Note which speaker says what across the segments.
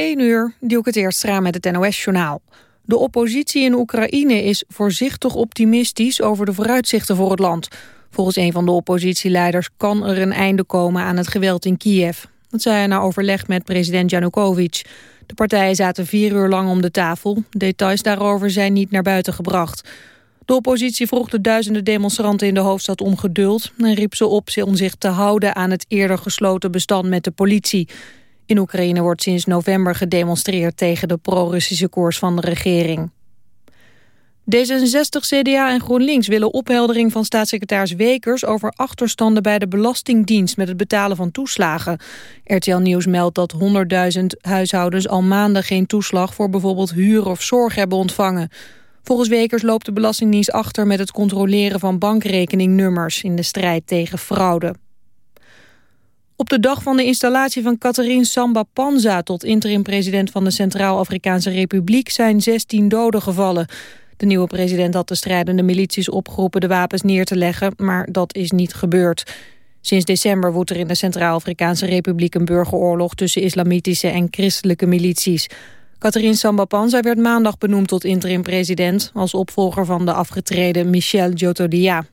Speaker 1: 1 uur, het eerst raam met het NOS-journaal. De oppositie in Oekraïne is voorzichtig optimistisch over de vooruitzichten voor het land. Volgens een van de oppositieleiders kan er een einde komen aan het geweld in Kiev. Dat zei hij na overleg met president Janukovic. De partijen zaten vier uur lang om de tafel. Details daarover zijn niet naar buiten gebracht. De oppositie vroeg de duizenden demonstranten in de hoofdstad om geduld... en riep ze op om zich te houden aan het eerder gesloten bestand met de politie. In Oekraïne wordt sinds november gedemonstreerd tegen de pro-Russische koers van de regering. D66, CDA en GroenLinks willen opheldering van staatssecretaris Wekers over achterstanden bij de Belastingdienst met het betalen van toeslagen. RTL Nieuws meldt dat 100.000 huishoudens al maanden geen toeslag voor bijvoorbeeld huur of zorg hebben ontvangen. Volgens Wekers loopt de Belastingdienst achter met het controleren van bankrekeningnummers in de strijd tegen fraude. Op de dag van de installatie van Catherine Samba Panza tot interim-president van de Centraal-Afrikaanse Republiek zijn 16 doden gevallen. De nieuwe president had de strijdende milities opgeroepen de wapens neer te leggen, maar dat is niet gebeurd. Sinds december woedt er in de Centraal-Afrikaanse Republiek een burgeroorlog tussen islamitische en christelijke milities. Catherine Samba Panza werd maandag benoemd tot interim-president als opvolger van de afgetreden Michel Djotodia.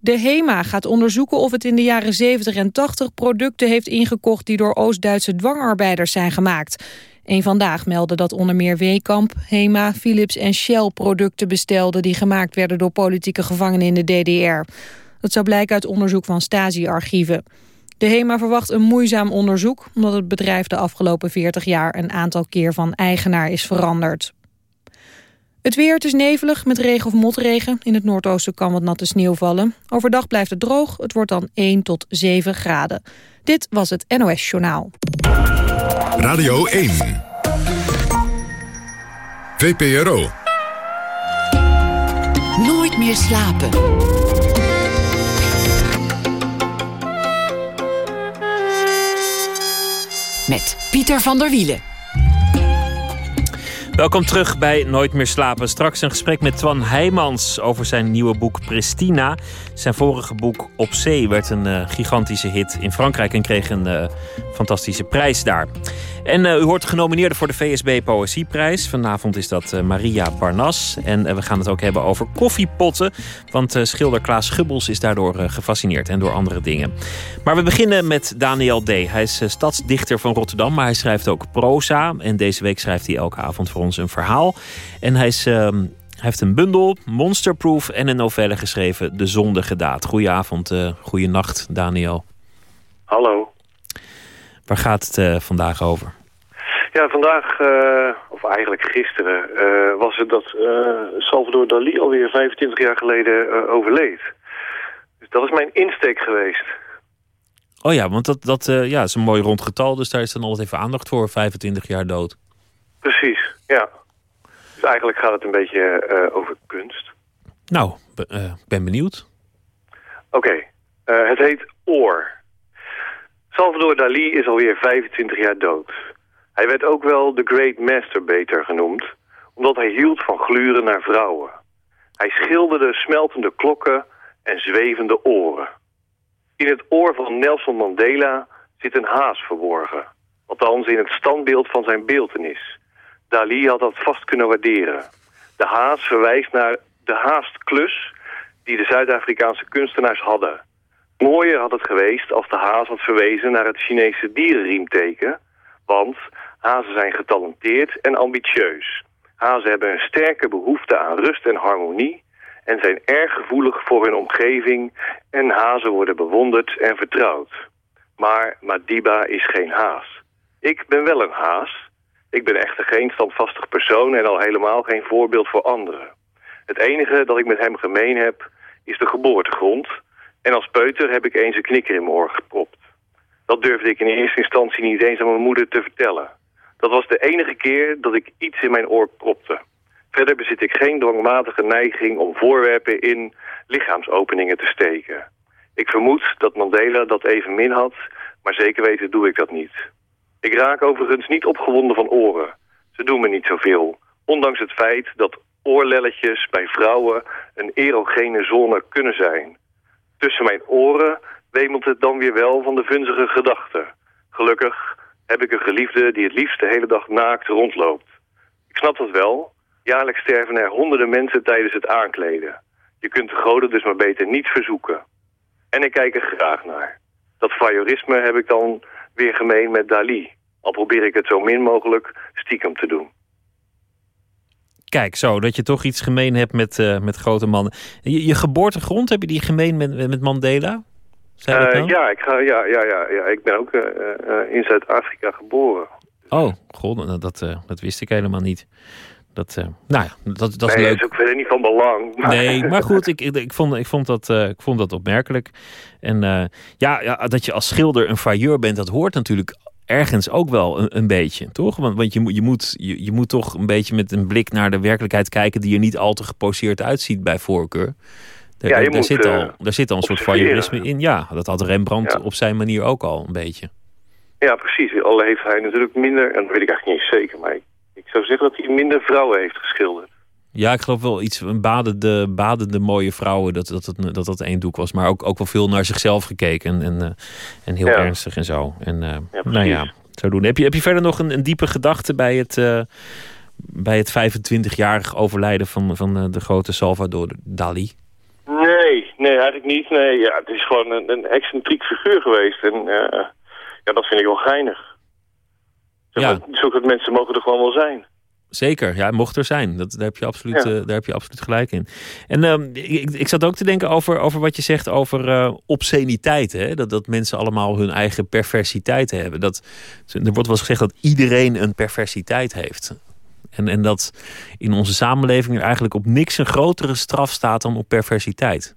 Speaker 1: De HEMA gaat onderzoeken of het in de jaren 70 en 80 producten heeft ingekocht die door Oost-Duitse dwangarbeiders zijn gemaakt. Een Vandaag meldde dat onder meer Weekamp, HEMA, Philips en Shell producten bestelden die gemaakt werden door politieke gevangenen in de DDR. Dat zou blijken uit onderzoek van Stasi-archieven. De HEMA verwacht een moeizaam onderzoek omdat het bedrijf de afgelopen 40 jaar een aantal keer van eigenaar is veranderd. Het weer, het is nevelig met regen of motregen. In het noordoosten kan wat natte sneeuw vallen. Overdag blijft het droog. Het wordt dan 1 tot 7 graden. Dit was het NOS Journaal.
Speaker 2: Radio 1. VPRO.
Speaker 3: Nooit meer slapen. Met Pieter van der Wielen.
Speaker 4: Welkom terug bij Nooit meer slapen. Straks een gesprek met Twan Heijmans over zijn nieuwe boek Pristina. Zijn vorige boek Op Zee werd een uh, gigantische hit in Frankrijk en kreeg een uh, fantastische prijs daar. En uh, u hoort genomineerde voor de VSB Poëzieprijs. Vanavond is dat Maria Barnas. En we gaan het ook hebben over koffiepotten. Want schilder Klaas Schubbels is daardoor gefascineerd en door andere dingen. Maar we beginnen met Daniel D. Hij is stadsdichter van Rotterdam, maar hij schrijft ook proza. En deze week schrijft hij elke avond voor ons een verhaal. En hij, is, uh, hij heeft een bundel, Monsterproof, en een novelle geschreven, De Zondige Daad. Goedenavond, uh, goeienacht, Daniel.
Speaker 5: Hallo.
Speaker 4: Waar gaat het uh, vandaag over?
Speaker 5: Ja, vandaag, uh, of eigenlijk gisteren, was het dat Salvador Dali alweer 25 jaar geleden overleed. Dus dat is mijn insteek geweest.
Speaker 4: Oh ja, want dat, dat ja, is een mooi rond getal, dus daar is dan altijd even aandacht voor, 25 jaar dood.
Speaker 5: Precies, ja. Dus eigenlijk gaat het een beetje uh, over kunst.
Speaker 4: Nou, ik uh, ben benieuwd.
Speaker 5: Oké, okay. uh, eh, het heet Oor. Salvador Dali is alweer 25 jaar dood. Hij werd ook wel de Great Masturbator genoemd, omdat hij hield van gluren naar vrouwen. Hij schilderde smeltende klokken en zwevende oren. In het oor van Nelson Mandela zit een haas verborgen. Althans in het standbeeld van zijn beeltenis. Dali had dat vast kunnen waarderen. De haas verwijst naar de haastklus die de Zuid-Afrikaanse kunstenaars hadden. Mooier had het geweest als de haas had verwezen naar het Chinese dierenriemteken. Want hazen zijn getalenteerd en ambitieus. Hazen hebben een sterke behoefte aan rust en harmonie... en zijn erg gevoelig voor hun omgeving... en hazen worden bewonderd en vertrouwd. Maar Madiba is geen haas. Ik ben wel een haas... Ik ben echter geen standvastig persoon en al helemaal geen voorbeeld voor anderen. Het enige dat ik met hem gemeen heb, is de geboortegrond. En als peuter heb ik eens een knikker in mijn oor gepropt. Dat durfde ik in eerste instantie niet eens aan mijn moeder te vertellen. Dat was de enige keer dat ik iets in mijn oor propte. Verder bezit ik geen dwangmatige neiging om voorwerpen in lichaamsopeningen te steken. Ik vermoed dat Mandela dat even min had, maar zeker weten doe ik dat niet. Ik raak overigens niet opgewonden van oren. Ze doen me niet zoveel. Ondanks het feit dat oorlelletjes bij vrouwen een erogene zone kunnen zijn. Tussen mijn oren wemelt het dan weer wel van de vunzige gedachten. Gelukkig heb ik een geliefde die het liefst de hele dag naakt rondloopt. Ik snap dat wel. Jaarlijks sterven er honderden mensen tijdens het aankleden. Je kunt de goden dus maar beter niet verzoeken. En ik kijk er graag naar. Dat voyeurisme heb ik dan weer gemeen met Dali. Al probeer ik het zo min mogelijk stiekem te doen.
Speaker 4: Kijk, zo, dat je toch iets gemeen hebt met, uh, met grote mannen. Je, je, geboortegrond, heb je die gemeen met, met Mandela?
Speaker 5: Uh, ja, ik ga, ja, ja, ja, ja, ik ben ook uh, in Zuid-Afrika geboren.
Speaker 4: Oh, god, nou, dat, dat wist ik helemaal niet. Dat, nou ja, dat, dat is
Speaker 5: nee,
Speaker 4: leuk.
Speaker 5: is ook verder niet van belang.
Speaker 4: Nee, maar goed, ik, ik, ik, vond, ik, vond, dat, ik vond dat opmerkelijk. En ja, ja, dat je als schilder een failleur bent, dat hoort natuurlijk ergens ook wel een, een beetje, toch? Want, want je, moet, je, moet, je, je moet toch een beetje met een blik naar de werkelijkheid kijken... die er niet al te geposeerd uitziet bij voorkeur. Daar,
Speaker 5: ja, je
Speaker 4: daar,
Speaker 5: moet,
Speaker 4: zit, al, daar zit al een soort voyeurisme in. Ja, dat had Rembrandt
Speaker 5: Ja.
Speaker 4: op zijn manier ook al een beetje.
Speaker 5: Ja, precies. Al heeft hij natuurlijk minder, en dat weet ik eigenlijk niet eens zeker... maar ik, ik zou zeggen dat hij minder vrouwen heeft geschilderd.
Speaker 4: Ja, ik geloof wel iets, een badende, badende mooie vrouwen, dat dat, dat, dat dat één doek was. Maar ook, ook wel veel naar zichzelf gekeken en, en, en heel
Speaker 5: Ja.
Speaker 4: ernstig en zo. En uh,
Speaker 5: Ja,
Speaker 4: nou ja, zo doen. Heb je, heb je verder nog een, een diepe gedachte bij het, uh, bij het 25-jarig overlijden van, van de grote Salvador Dali?
Speaker 5: Nee, nee, eigenlijk niet. Nee, ja, het is gewoon een, een excentriek figuur geweest. En ja, dat vind ik wel geinig.
Speaker 4: Ja.
Speaker 5: Zulke mensen mogen er gewoon wel zijn.
Speaker 4: Zeker, ja, mocht er zijn. Dat, daar, heb je absoluut,
Speaker 5: Ja.
Speaker 4: uh, daar heb je absoluut gelijk in. En uh, ik, ik zat ook te denken over, over wat je zegt over uh, obsceniteit. Hè? Dat, dat mensen allemaal hun eigen perversiteit hebben. Dat, er wordt wel eens gezegd dat iedereen een perversiteit heeft. En, en dat in onze samenleving er eigenlijk op niks een grotere straf staat dan op perversiteit.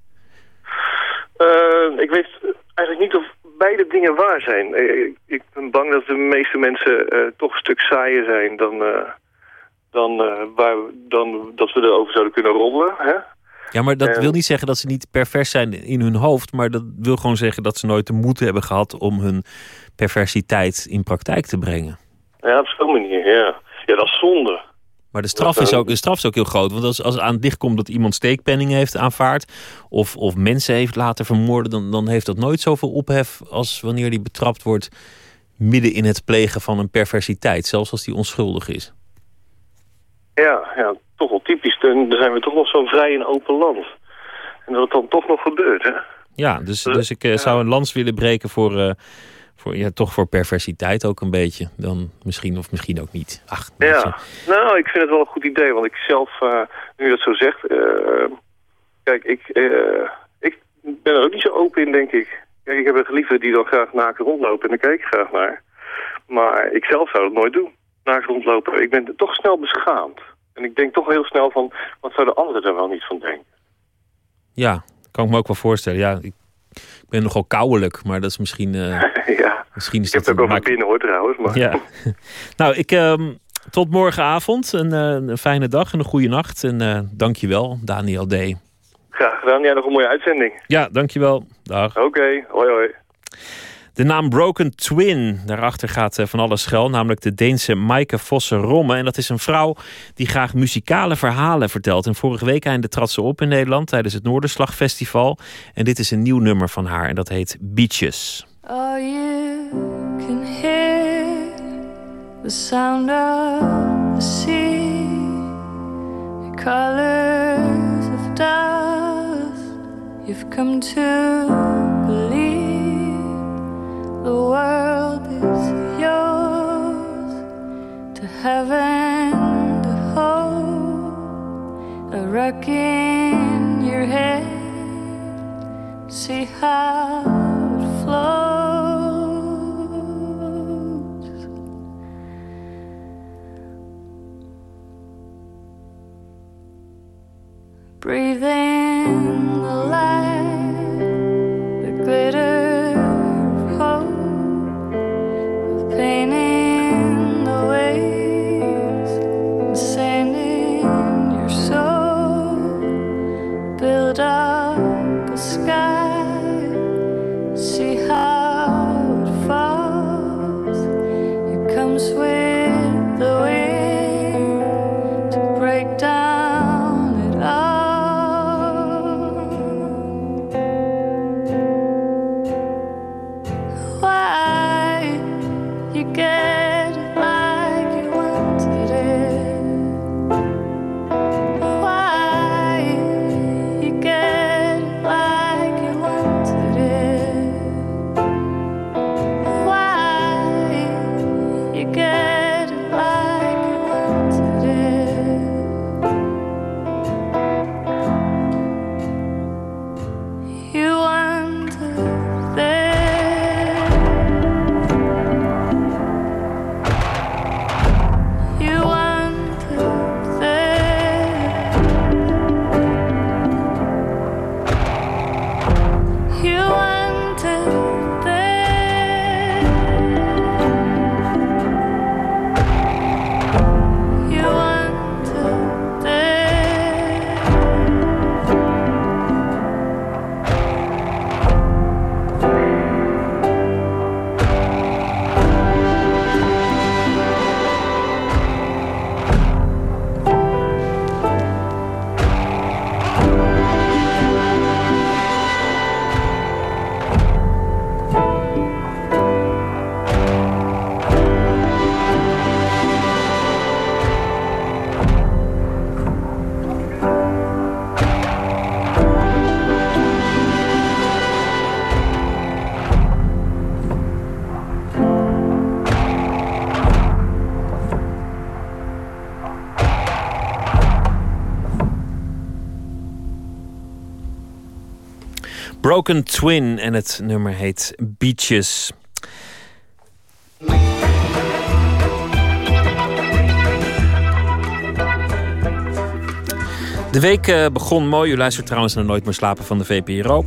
Speaker 5: Uh, ik weet eigenlijk niet of beide dingen waar zijn. Ik, ik ben bang dat de meeste mensen uh, toch een stuk saaier zijn dan, uh, dan, uh, waar, dan dat we erover zouden kunnen roddelen. Hè?
Speaker 4: Ja, maar dat wil niet zeggen dat ze niet pervers zijn in hun hoofd. Maar dat wil gewoon zeggen dat ze nooit de moed hebben gehad om hun perversiteit in praktijk te brengen.
Speaker 5: Ja, op zo'n manier, ja. Ja, dat is zonde.
Speaker 4: Maar de straf, is ook, de straf is ook heel groot. Want als, als aan het licht komt dat iemand steekpenningen heeft aanvaard... of, of mensen heeft laten vermoorden... Dan, dan heeft dat nooit zoveel ophef als wanneer die betrapt wordt... midden in het plegen van een perversiteit. Zelfs als die onschuldig is.
Speaker 5: Ja, ja toch wel typisch. Dan zijn we toch nog zo'n vrij en open land. En dat het dan toch nog gebeurt, hè?
Speaker 4: Ja, dus, dus ik uh, zou een lans willen breken voor... Uh, voor, ja, toch voor perversiteit ook een beetje. Dan misschien of misschien ook niet. Ach,
Speaker 5: ja, nou, ik vind het wel een goed idee. Want ik zelf, uh, nu je dat zo zegt... Uh, kijk, ik, uh, ik ben er ook niet zo open in, denk ik. Kijk, ik heb een geliefde die dan graag naakt rondlopen. En daar kijk ik graag naar. Maar ik zelf zou het nooit doen. Naakt rondlopen. Ik ben toch snel beschaamd. En ik denk toch heel snel van... Wat zouden anderen er wel niet van denken?
Speaker 4: Ja, kan ik me ook wel voorstellen. Ja, ik ben nogal kouwelijk, maar dat is misschien... Uh,
Speaker 5: ja,
Speaker 4: misschien is
Speaker 5: ik heb het ook wel binnen hoor trouwens. Maar...
Speaker 4: Ja. nou, ik, uh, tot morgenavond. Een, uh, een, fijne dag en een goede nacht. En uh, dankjewel, Daniel D.
Speaker 5: Graag gedaan. Ja, nog een mooie uitzending.
Speaker 4: Ja, dankjewel. Dag.
Speaker 5: Oké, okay. hoi hoi.
Speaker 4: De naam Broken Twin, daarachter gaat van alles schuil, namelijk de Deense Maaike Vosse Romme. En dat is een vrouw die graag muzikale verhalen vertelt. En vorige week einde trad ze op in Nederland tijdens het Noorderslagfestival. En dit is een nieuw nummer van haar en dat heet Beaches.
Speaker 6: Oh, you can hear the sound of the sea, the colors of dust you've come to. The world is yours to heaven to hold. A rock in your head, see how it flows. Breathe
Speaker 4: Broken Twin en het nummer heet Beaches. De week eh, begon mooi. U luistert trouwens naar Nooit meer slapen van de VPRO.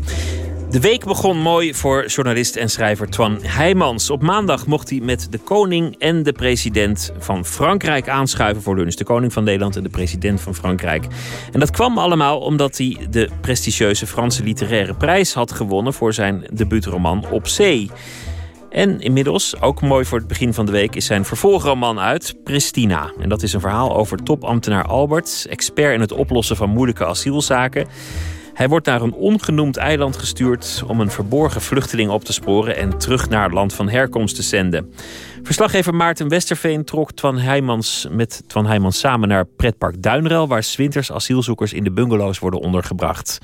Speaker 4: De week begon mooi voor journalist en schrijver Twan Heijmans. Op maandag mocht hij met de koning en de president van Frankrijk aanschuiven voor lunch. De koning van Nederland en de president van Frankrijk. En dat kwam allemaal omdat hij de prestigieuze Franse literaire prijs had gewonnen voor zijn debuutroman Op Zee. En inmiddels, ook mooi voor het begin van de week, is zijn vervolgroman uit, Pristina. En dat is een verhaal over topambtenaar Albert, expert in het oplossen van moeilijke asielzaken. Hij wordt naar een ongenoemd eiland gestuurd om een verborgen vluchteling op te sporen en terug naar het land van herkomst te zenden. Verslaggever Maarten Westerveen trok Twan Heijmans met Twan Heijmans samen naar pretpark Duinrel, waar 's winters asielzoekers in de bungalows worden ondergebracht.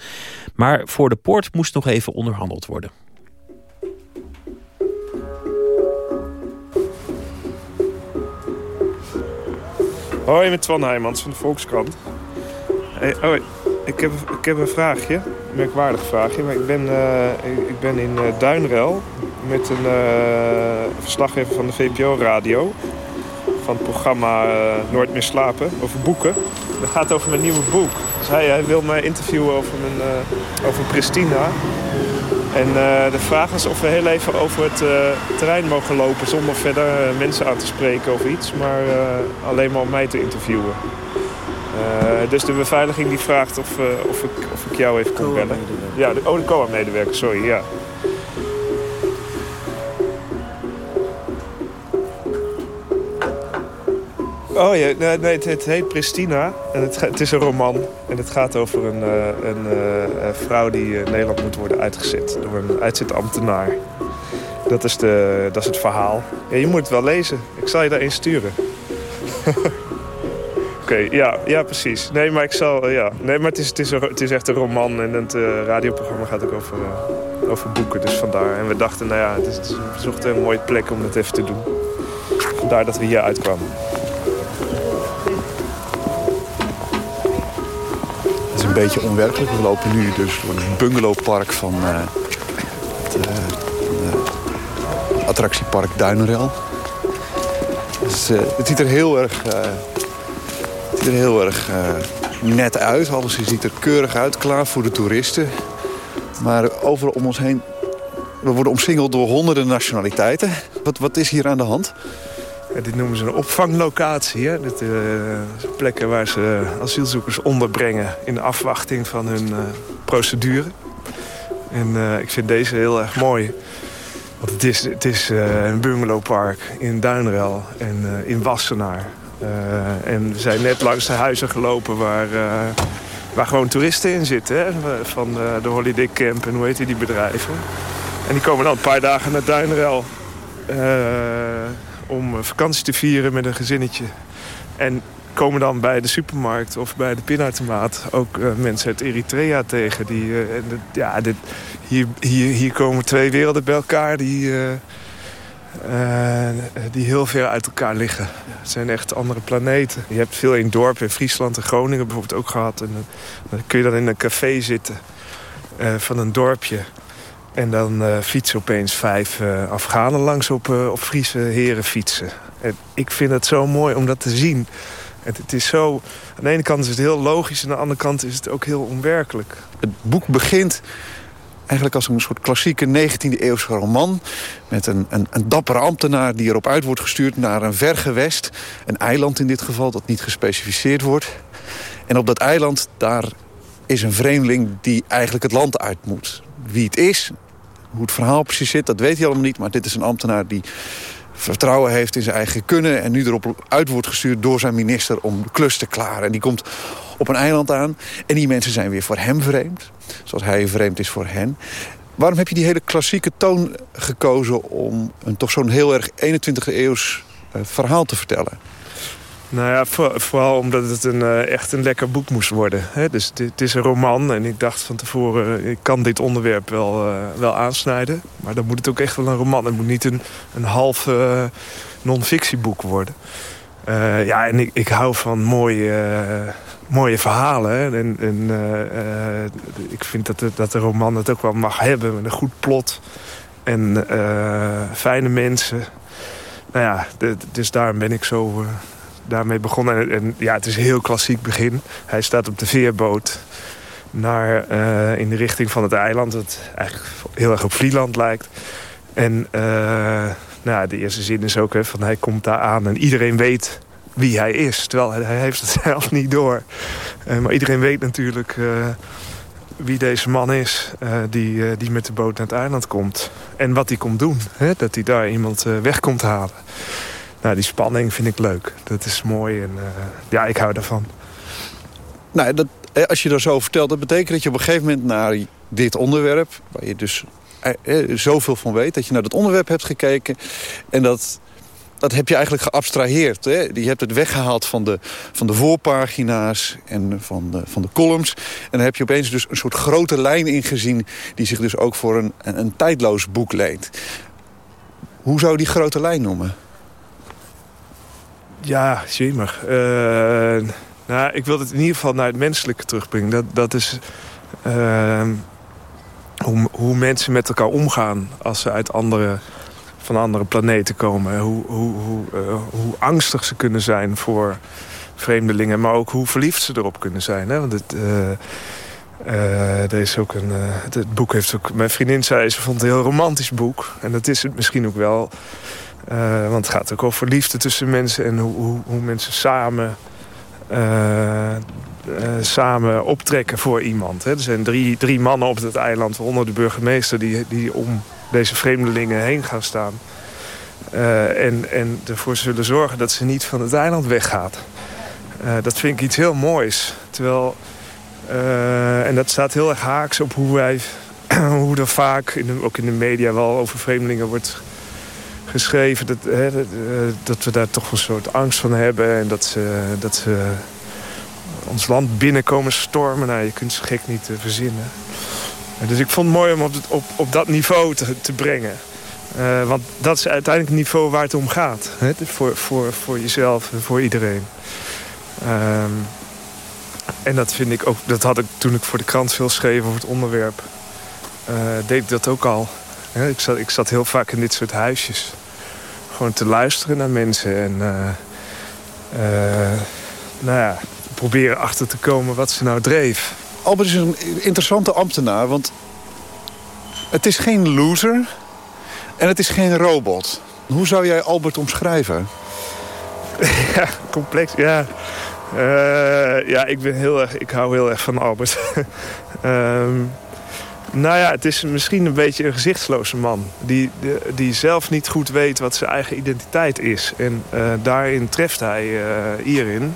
Speaker 4: Maar voor de poort moest nog even onderhandeld worden.
Speaker 7: Hoi, met Twan Heijmans van de Volkskrant. Oh, ik, heb, ik heb een vraagje, een merkwaardig vraagje. Maar ik ben, eh, ik, ben in eh, Duinrel met een eh, verslaggever van de VPO-radio. Van het programma Nooit meer slapen, over boeken. Dat gaat over mijn nieuwe boek. Dus hij, hij wil mij interviewen over, mijn, over Pristina. En de vraag is of we heel even over het terrein mogen lopen... zonder verder mensen aan te spreken of iets. Maar alleen maar om mij te interviewen. Eh, dus de beveiliging die vraagt of, eh, of, ik, of ik jou even kon bellen. Ja, de, oh, de COA-medewerker, sorry, ja. Oh ja, nee, nee, het, het heet Pristina en het, het is een roman. En het gaat over een, eh, een vrouw die in Nederland moet worden uitgezet door een uitzetambtenaar. Dat is, de, dat is het verhaal. Ja, je moet het wel lezen. Ik zal je daarin sturen. Oké, ja, ja, precies. Nee, maar ik zal, ja. Nee, maar het is, het, is het is echt een roman en het eh, radioprogramma gaat ook over, eh, over boeken. Dus vandaar. En we dachten, nou ja, het is, het we zochten een mooie plek om dat even te doen. Vandaar dat we hier uitkwamen.
Speaker 8: Het is een beetje onwerkelijk. We lopen nu dus door het bungalowpark van eh, het attractiepark Duinrel. Dus, het ziet er heel erg, het ziet er heel erg eh, net uit. Alles ziet er keurig uit, klaar voor de toeristen. Maar overal om ons heen, we worden omsingeld door honderden nationaliteiten. Wat, wat is hier aan de hand?
Speaker 7: Dit noemen ze een opvanglocatie. Hè? Dit, eh, zijn plekken waar ze asielzoekers onderbrengen in de afwachting van hun eh, procedure. En eh, ik vind deze heel erg mooi. Want het is, het is eh, een bungalowpark in Duinrel en eh, in Wassenaar. Eh, en we zijn net langs de huizen gelopen waar, eh, waar gewoon toeristen in zitten. Van eh, de Holiday Camp en hoe heet die, bedrijven. En die komen dan een paar dagen naar Duinrel. eh, vakantie te vieren met een gezinnetje. En komen dan bij de supermarkt of bij de pinautomaat ook mensen uit Eritrea tegen. Die, ja, dit, hier, hier, hier komen twee werelden bij elkaar die, eh, die heel ver uit elkaar liggen. Het zijn echt andere planeten. Je hebt veel in dorpen in Friesland en Groningen bijvoorbeeld ook gehad. En dan, kun je dan in een café zitten eh, van een dorpje. En dan eh, fietsen opeens vijf Afghanen langs op, op Friese heren fietsen. En ik vind het zo mooi om dat te zien. Het, het is zo, aan de ene kant is het heel logisch... en aan de andere kant is het ook heel onwerkelijk.
Speaker 8: Het boek begint eigenlijk als een soort klassieke 19e-eeuwse roman... met een, een, een dappere ambtenaar die erop uit wordt gestuurd naar een ver gewest. Een eiland in dit geval, dat niet gespecificeerd wordt. En op dat eiland, daar is een vreemdeling die eigenlijk het land uit moet. Wie het is, hoe het verhaal precies zit, dat weet hij allemaal niet. Maar dit is een ambtenaar die vertrouwen heeft in zijn eigen kunnen... en nu erop uit wordt gestuurd door zijn minister om de klus te klaren. En die komt op een eiland aan en die mensen zijn weer voor hem vreemd. Zoals hij vreemd is voor hen. Waarom heb je die hele klassieke toon gekozen... om een toch zo'n heel erg 21e eeuws eh, verhaal te vertellen?
Speaker 7: Nou ja, voor- vooral omdat het een, eh, echt een lekker boek moest worden. Hè? Dus het is een roman en ik dacht van tevoren... ik kan dit onderwerp wel, eh, wel aansnijden. Maar dan moet het ook echt wel een roman. Het moet niet een, een half eh, non-fictieboek worden. Eh, ja, en ik, ik hou van mooie, eh, mooie verhalen. En, en eh, eh, ik vind dat de, dat de roman het ook wel mag hebben. Met een goed plot. En eh, fijne mensen. Nou ja, dus daarom ben ik zo... daarmee begonnen. En, ja, het is een heel klassiek begin. Hij staat op de veerboot naar, in de richting van het eiland... dat eigenlijk heel erg op Vlieland lijkt. En eh, nou, de eerste zin is ook hè, van hij komt daar aan en iedereen weet wie hij is. Terwijl hij, heeft het zelf niet door. Eh, maar iedereen weet natuurlijk eh, wie deze man is... eh, die, die met de boot naar het eiland komt. En wat hij komt doen. Hè? Dat hij daar iemand weg komt halen. Nou, die spanning vind ik leuk. Dat is mooi en ja, ik hou daarvan.
Speaker 8: Nou, dat, als je dat zo vertelt, dat betekent dat je op een gegeven moment naar dit onderwerp... waar je dus zoveel van weet, dat je naar dat onderwerp hebt gekeken... en dat, dat heb je eigenlijk geabstraheerd. Hè? Je hebt het weggehaald van de, van de voorpagina's en van de, van de columns. En dan heb je opeens dus een soort grote lijn ingezien... die zich dus ook voor een, een, tijdloos boek leent. Hoe zou die grote lijn noemen?
Speaker 7: Ja, jemig. Eh, nou, ik wil het in ieder geval naar het menselijke terugbrengen. Dat, dat is eh, hoe, hoe mensen met elkaar omgaan als ze uit andere, van andere planeten komen. Hoe, hoe, hoe, eh, hoe angstig ze kunnen zijn voor vreemdelingen, maar ook hoe verliefd ze erop kunnen zijn. Hè? Want het, eh, eh, er is ook een, het, boek heeft ook... Mijn vriendin zei, ze vond het een heel romantisch boek. En dat is het misschien ook wel... Uh, want het gaat ook over liefde tussen mensen en hoe, hoe, hoe mensen samen, samen optrekken voor iemand. Hè. Er zijn drie, drie mannen op het eiland, waaronder de burgemeester, die, die om deze vreemdelingen heen gaan staan. Uh, en, en ervoor zullen zorgen dat ze niet van het eiland weggaat. Uh, dat vind ik iets heel moois. Terwijl, uh, en dat staat heel erg haaks op hoe wij, hoe er vaak, in ook in de media wel over vreemdelingen wordt geschreven dat, hè, dat, we daar toch een soort angst van hebben. En dat ze, dat ze ons land binnenkomen stormen. Nou, je kunt ze gek niet verzinnen. Dus ik vond het mooi om op, op, op dat niveau te, te brengen. Uh, want dat is uiteindelijk het niveau waar het om gaat. Hè? Voor, voor, voor jezelf en voor iedereen. Um, en dat vind ik ook, dat had ik toen ik voor de krant veel schreef over het onderwerp. Uh, deed ik dat ook al. Ja, ik, zat, ik zat heel vaak in dit soort huisjes. Gewoon te luisteren naar mensen. En uh, nou ja, proberen achter te komen wat ze nou dreef.
Speaker 8: Albert is een interessante ambtenaar. Want het is geen loser. En het is geen robot. Hoe zou jij Albert omschrijven?
Speaker 7: ja, complex. Ja. Uh, ja, ik ben heel erg... Ik hou heel erg van Albert. um, nou ja, het is misschien een beetje een gezichtsloze man. Die, die, zelf niet goed weet wat zijn eigen identiteit is. En uh, daarin treft hij uh, hierin,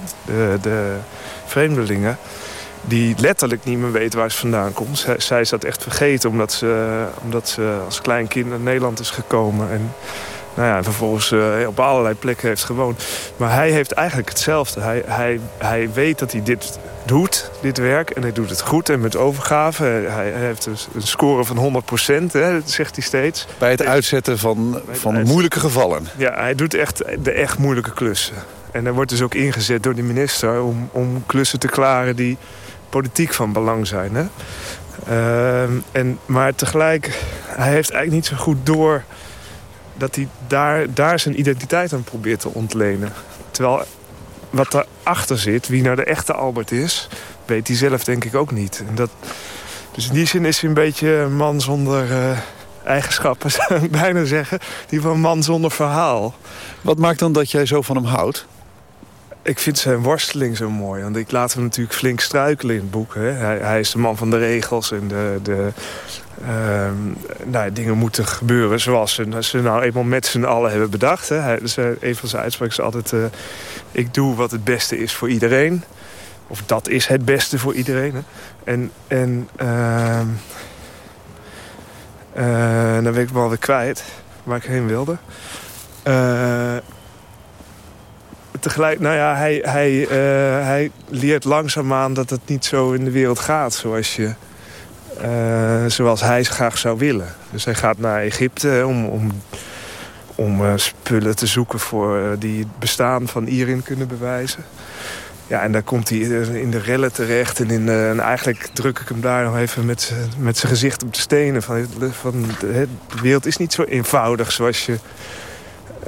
Speaker 7: de vreemdelingen... die letterlijk niet meer weten waar ze vandaan komt. Zij, zij is dat echt vergeten omdat ze, omdat ze als klein kind naar Nederland is gekomen. En nou ja, vervolgens uh, op allerlei plekken heeft gewoond. Maar hij heeft eigenlijk hetzelfde. Hij, hij, hij weet dat hij dit doet, dit werk. En hij doet het goed en met overgave. Hij, hij heeft een, een score van 100 procent, zegt hij steeds.
Speaker 8: Bij het uitzetten van, van moeilijke gevallen.
Speaker 7: Ja, hij doet echt de echt moeilijke klussen. En hij wordt dus ook ingezet door de minister om, om klussen te klaren die politiek van belang zijn. Hè? Uh, en, maar tegelijk, hij heeft eigenlijk niet zo goed door dat hij daar, daar zijn identiteit aan probeert te ontlenen. Terwijl wat erachter zit, wie nou de echte Albert is... weet hij zelf denk ik ook niet. En dat, dus in die zin is hij een beetje een man zonder uh, eigenschappen, zou ik bijna zeggen. Die van man zonder verhaal.
Speaker 8: Wat maakt dan dat jij zo van hem houdt?
Speaker 7: Ik vind zijn worsteling zo mooi. Want ik laat hem natuurlijk flink struikelen in het boek. Hè. Hij, hij, is de man van de regels en de, de, uh, nou, dingen moeten gebeuren zoals ze, ze nou eenmaal met z'n allen hebben bedacht. Hè. Hij, een van zijn uitspraken is altijd... Uh, ik doe wat het beste is voor iedereen. Of dat is het beste voor iedereen. Hè. En, en ehm, eh, dan ben ik wel weer kwijt waar ik heen wilde tegelijk, nou ja, hij, hij, uh, hij leert langzaamaan dat het niet zo in de wereld gaat zoals, je, uh, zoals hij graag zou willen. Dus hij gaat naar Egypte om, om, om uh, spullen te zoeken voor, die het bestaan van Irin kunnen bewijzen. Ja, en daar komt hij in de rellen terecht. En, in, en eigenlijk druk ik hem daar nog even met, met zijn gezicht op de stenen. Van, van, de wereld is niet zo eenvoudig zoals je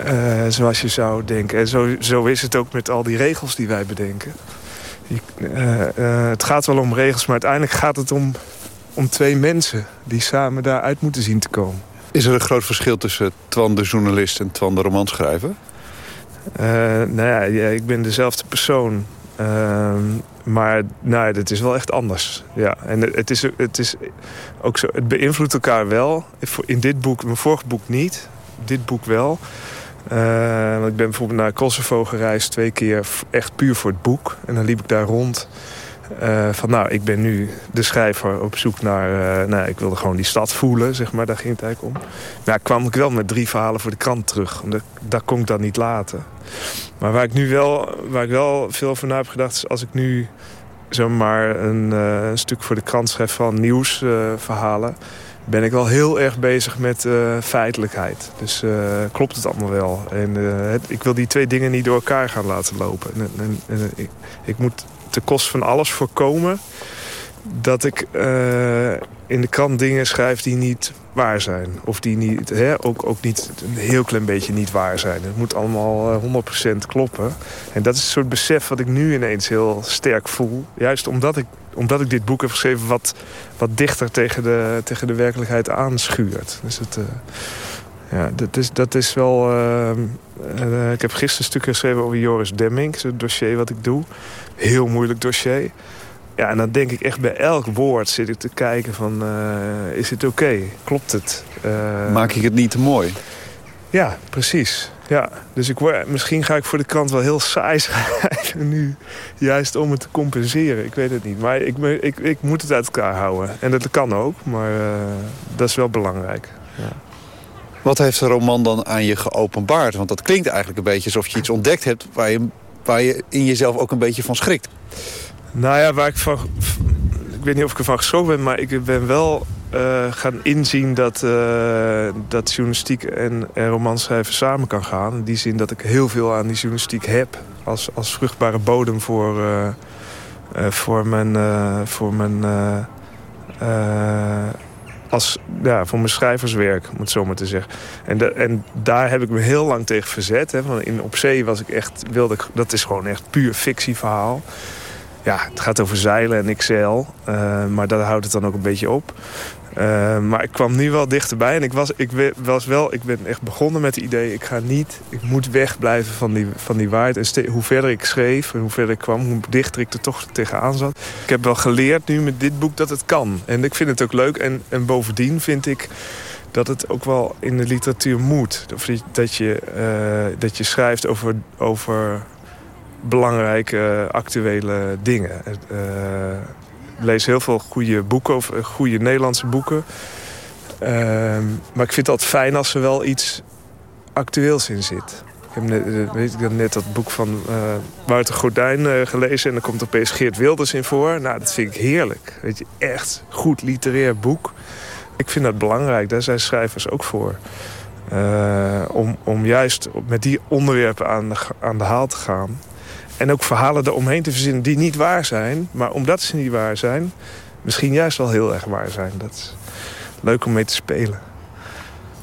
Speaker 7: uh, zoals je zou denken. En zo, zo is het ook met al die regels die wij bedenken. Je, uh, uh, het gaat wel om regels, maar uiteindelijk gaat het om, om twee mensen... die samen daaruit moeten zien te komen.
Speaker 8: Is er een groot verschil tussen Twan de journalist en Twan de romanschrijver?
Speaker 7: nou ja, ja, ik ben dezelfde persoon. Ehm, maar nou, het is wel echt anders. Ja. En het is, het is ook zo, het beïnvloedt elkaar wel. In dit boek, mijn vorige boek niet. Dit boek wel. Uh, ik ben bijvoorbeeld naar Kosovo gereisd twee keer echt puur voor het boek. En dan liep ik daar rond. Uh, van nou, ik ben nu de schrijver op zoek naar... Uh, nou, ik wilde gewoon die stad voelen, zeg maar. Daar ging het eigenlijk om. Maar kwam ik wel met drie verhalen voor de krant terug. Omdat, dat kon ik dan niet laten. Maar waar ik nu wel, waar ik wel veel over na heb gedacht... is als ik nu zomaar een, een stuk voor de krant schrijf van nieuwsverhalen ben ik wel heel erg bezig met uh, feitelijkheid. Dus uh, klopt het allemaal wel. En uh, het, ik wil die twee dingen niet door elkaar gaan laten lopen. En, en, ik, ik, moet te kost van alles voorkomen... dat ik in de krant dingen schrijf die niet waar zijn. Of die niet, hè, ook, ook niet een heel klein beetje niet waar zijn. Het moet allemaal 100% kloppen. En dat is een soort besef wat ik nu ineens heel sterk voel. Juist omdat ik omdat ik dit boek heb geschreven wat, wat dichter tegen de, tegen de werkelijkheid aanschuurt. Dus het, uh, ja, dat, is, dat is wel... Ik heb gisteren een stuk geschreven over Joris Demming. Het dossier wat ik doe. Heel moeilijk dossier. Ja, en dan denk ik echt bij elk woord zit ik te kijken van... Uh, is het oké? Klopt het?
Speaker 8: Maak ik het niet te mooi?
Speaker 7: Ja, precies. Ja, dus ik misschien ga ik voor de krant wel heel saai schrijven nu. Juist om het te compenseren. Ik weet het niet. Maar ik, ik, ik moet het uit elkaar houden. En dat kan ook, maar uh, dat is wel belangrijk. Ja.
Speaker 8: Wat heeft de roman dan aan je geopenbaard? Want dat klinkt eigenlijk een beetje alsof je iets ontdekt hebt... waar je, waar je in jezelf ook een beetje van schrikt.
Speaker 7: Nou ja, waar ik van... Ik weet niet of ik ervan geschrokken ben, maar ik ben wel uh, gaan inzien dat, uh, dat journalistiek en, en romanschrijven samen kan gaan. In die zin dat ik heel veel aan die journalistiek heb als, als vruchtbare bodem voor, uh, voor mijn, voor mijn, als, ja, voor mijn schrijverswerk, om het zo maar te zeggen. En, en daar heb ik me heel lang tegen verzet. Hè. Want in Op Zee was ik echt, wilde ik, dat is gewoon echt puur fictieverhaal ja, het gaat over zeilen en ik zeil. maar daar houdt het dan ook een beetje op. Uh, maar ik kwam nu wel dichterbij. En ik was, ik was wel, ik ben echt begonnen met het idee... ik ga niet, ik moet wegblijven van die, van die waarheid. En hoe verder ik schreef en hoe verder ik kwam... hoe dichter ik er toch tegenaan zat. Ik heb wel geleerd nu met dit boek dat het kan. En ik vind het ook leuk. En, en bovendien vind ik dat het ook wel in de literatuur moet. Dat je, uh, dat je schrijft over, over belangrijke actuele dingen. Uh, lees heel veel goede boeken, of eh, goede Nederlandse boeken. Ehm, maar ik vind het altijd fijn als er wel iets actueels in zit. Ik heb net, eh, weet ik, net dat boek van uh, Wouter Gordijn gelezen... en daar komt opeens Geert Wilders in voor. Nou, dat vind ik heerlijk. Weet je, echt goed literair boek. Ik vind dat belangrijk, daar zijn schrijvers ook voor. Om, om juist met die onderwerpen aan de, aan de haal te gaan. En ook verhalen eromheen te verzinnen die niet waar zijn. Maar omdat ze niet waar zijn, misschien juist wel heel erg waar zijn. Dat is leuk om mee te spelen.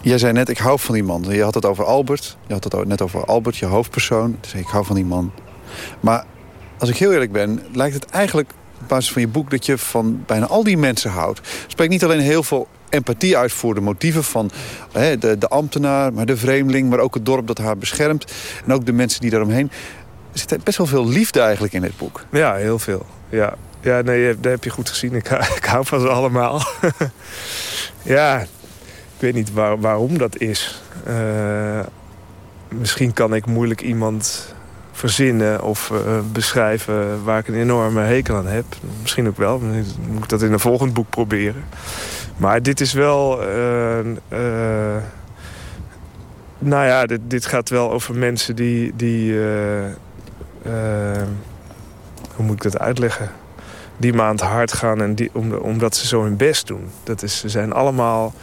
Speaker 8: Jij zei net, ik hou van die man. Je had het over Albert. Je had het net over Albert, je hoofdpersoon. Dus ik hou van die man. Maar als ik heel eerlijk ben, lijkt het eigenlijk op basis van je boek... dat je van bijna al die mensen houdt. Spreekt niet alleen heel veel empathie uit voor de motieven van hè, de, de ambtenaar... maar de vreemdeling, maar ook het dorp dat haar beschermt. En ook de mensen die daaromheen... Er zit best wel veel liefde eigenlijk in dit boek.
Speaker 7: Ja, heel veel. Ja, ja nee, dat heb je goed gezien. Ik, ik hou van ze allemaal. ja, ik weet niet waar, waarom dat is. Uh, misschien kan ik moeilijk iemand verzinnen of uh, beschrijven waar ik een enorme hekel aan heb. Misschien ook wel. Moet ik dat in een volgend boek proberen. Maar dit is wel... Uh, nou ja, dit, dit, gaat wel over mensen die... die hoe moet ik dat uitleggen? Die maand hard gaan en die, om, omdat ze zo hun best doen. Dat is, ze zijn allemaal...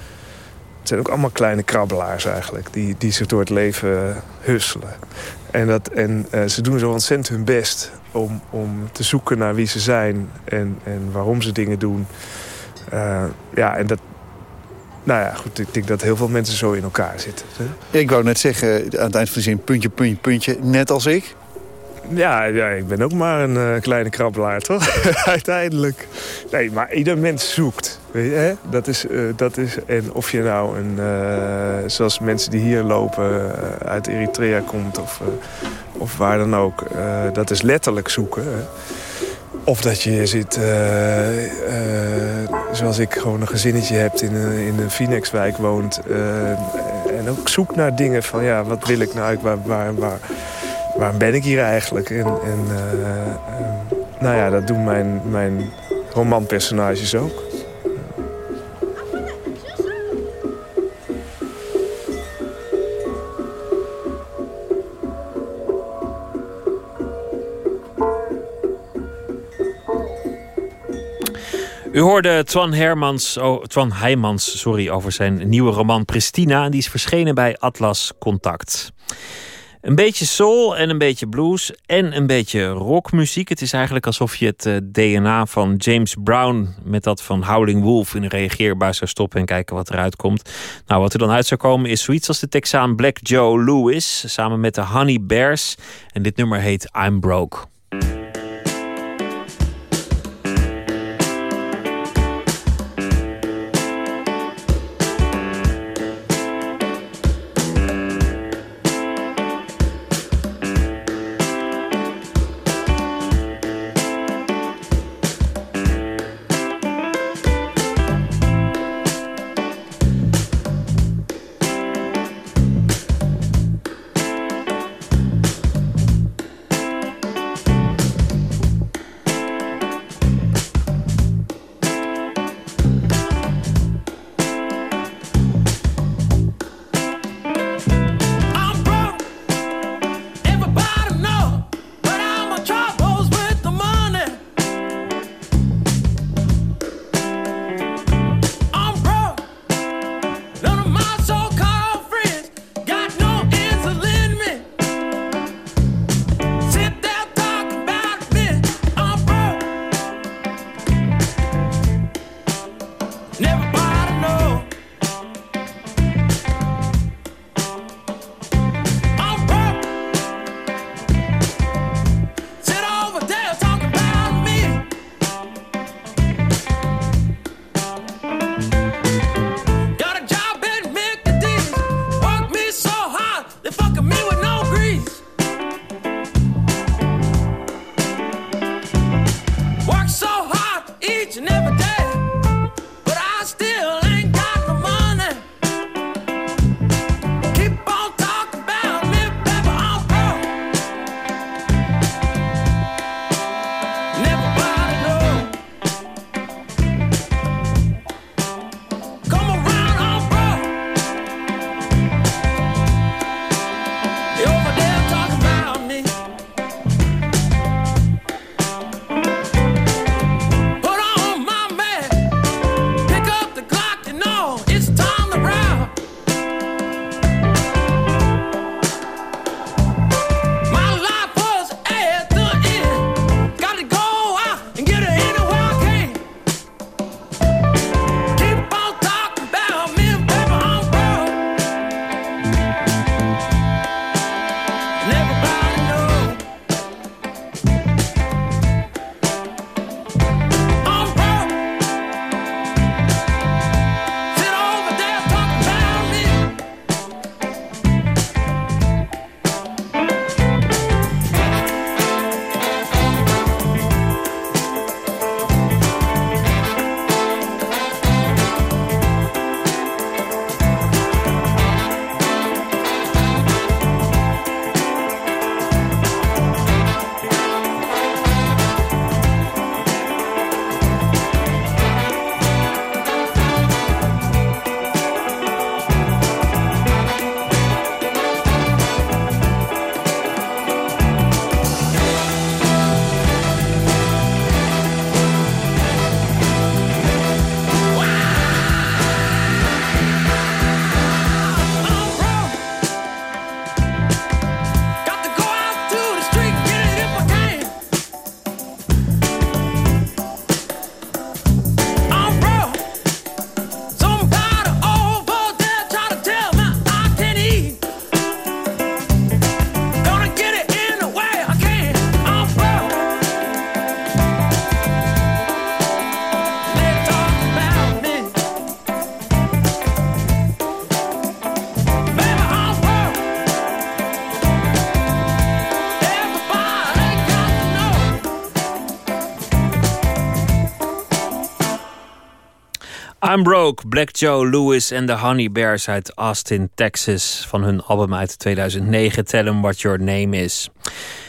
Speaker 7: Het zijn ook allemaal kleine krabbelaars eigenlijk. Die, die zich door het leven husselen. En, dat, en uh, ze doen zo ontzettend hun best om, om te zoeken naar wie ze zijn. En, en waarom ze dingen doen. Uh, ja, en dat... Nou ja, goed, ik denk dat heel veel mensen zo in elkaar zitten.
Speaker 8: Ik wou net zeggen, aan het eind van de zin, puntje, puntje, puntje, net als ik.
Speaker 7: Ja, ja ik ben ook maar een uh, kleine krabbelaar, toch? Uiteindelijk. Nee, maar ieder mens zoekt. Weet je, hè? Dat is, uh, dat is, en of je nou een, uh, zoals mensen die hier lopen uit Eritrea komt of, of waar dan ook. dat is letterlijk zoeken. Of dat je zit, zoals ik, gewoon een gezinnetje hebt in een, in een Phoenixwijk woont. En ook zoekt naar dingen van, ja, wat wil ik nou? Waar, waar, waar, waar ben ik hier eigenlijk? En, en nou ja, dat doen mijn, mijn romanpersonages ook.
Speaker 4: U hoorde Twan, Hermans, Heijmans sorry, over zijn nieuwe roman Pristina. Die is verschenen bij Atlas Contact. Een beetje soul en een beetje blues en een beetje rockmuziek. Het is eigenlijk alsof je het uh, DNA van James Brown met dat van Howling Wolf in een reageerbaar zou stoppen en kijken wat eruit komt. Nou, wat er dan uit zou komen is zoiets als de Texaan Black Joe Lewis samen met de Honey Bears. En dit nummer heet I'm Broke. I'm Broke, Black Joe Lewis en de Honey Bears uit Austin, Texas. Van hun album uit 2009, Tell 'em What Your Name Is.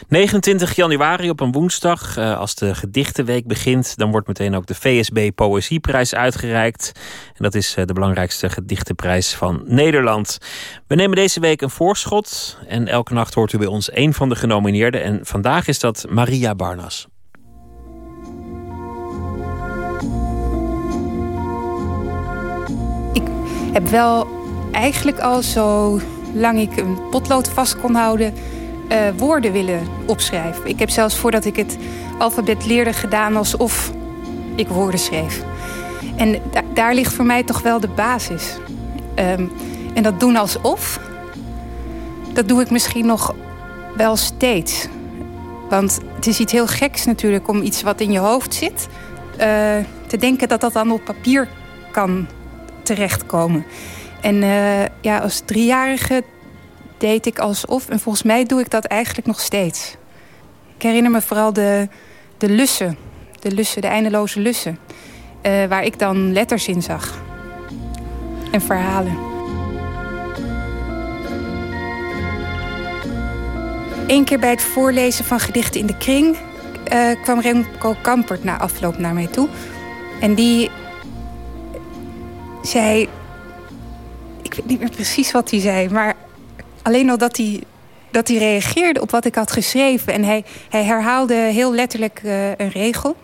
Speaker 4: 29 januari op een woensdag, eh, als de gedichtenweek begint... dan wordt meteen ook de VSB Poëzieprijs uitgereikt. En dat is eh, de belangrijkste gedichtenprijs van Nederland. We nemen deze week een voorschot. En elke nacht hoort u bij ons één van de genomineerden. En vandaag is dat Maria Barnas.
Speaker 9: Heb wel eigenlijk al zo lang ik een potlood vast kon houden... Uh, woorden willen opschrijven. Ik heb zelfs voordat ik het alfabet leerde gedaan alsof ik woorden schreef. En da daar ligt voor mij toch wel de basis. Um, en dat doen alsof, dat doe ik misschien nog wel steeds. Want het is iets heel geks natuurlijk om iets wat in je hoofd zit... Uh, te denken dat dat dan op papier kan terechtkomen. En uh, ja, als driejarige deed ik alsof. En volgens mij doe ik dat eigenlijk nog steeds. Ik herinner me vooral de, de lussen. De lussen, de eindeloze lussen. Uh, waar ik dan letters in zag. En verhalen. Eén keer bij het voorlezen van gedichten in de kring... Uh, kwam Remco Kampert na afloop naar mij toe. En die zei... Ik weet niet meer precies wat hij zei, maar alleen al dat hij, dat hij reageerde op wat ik had geschreven. En hij, hij herhaalde heel letterlijk uh, een regel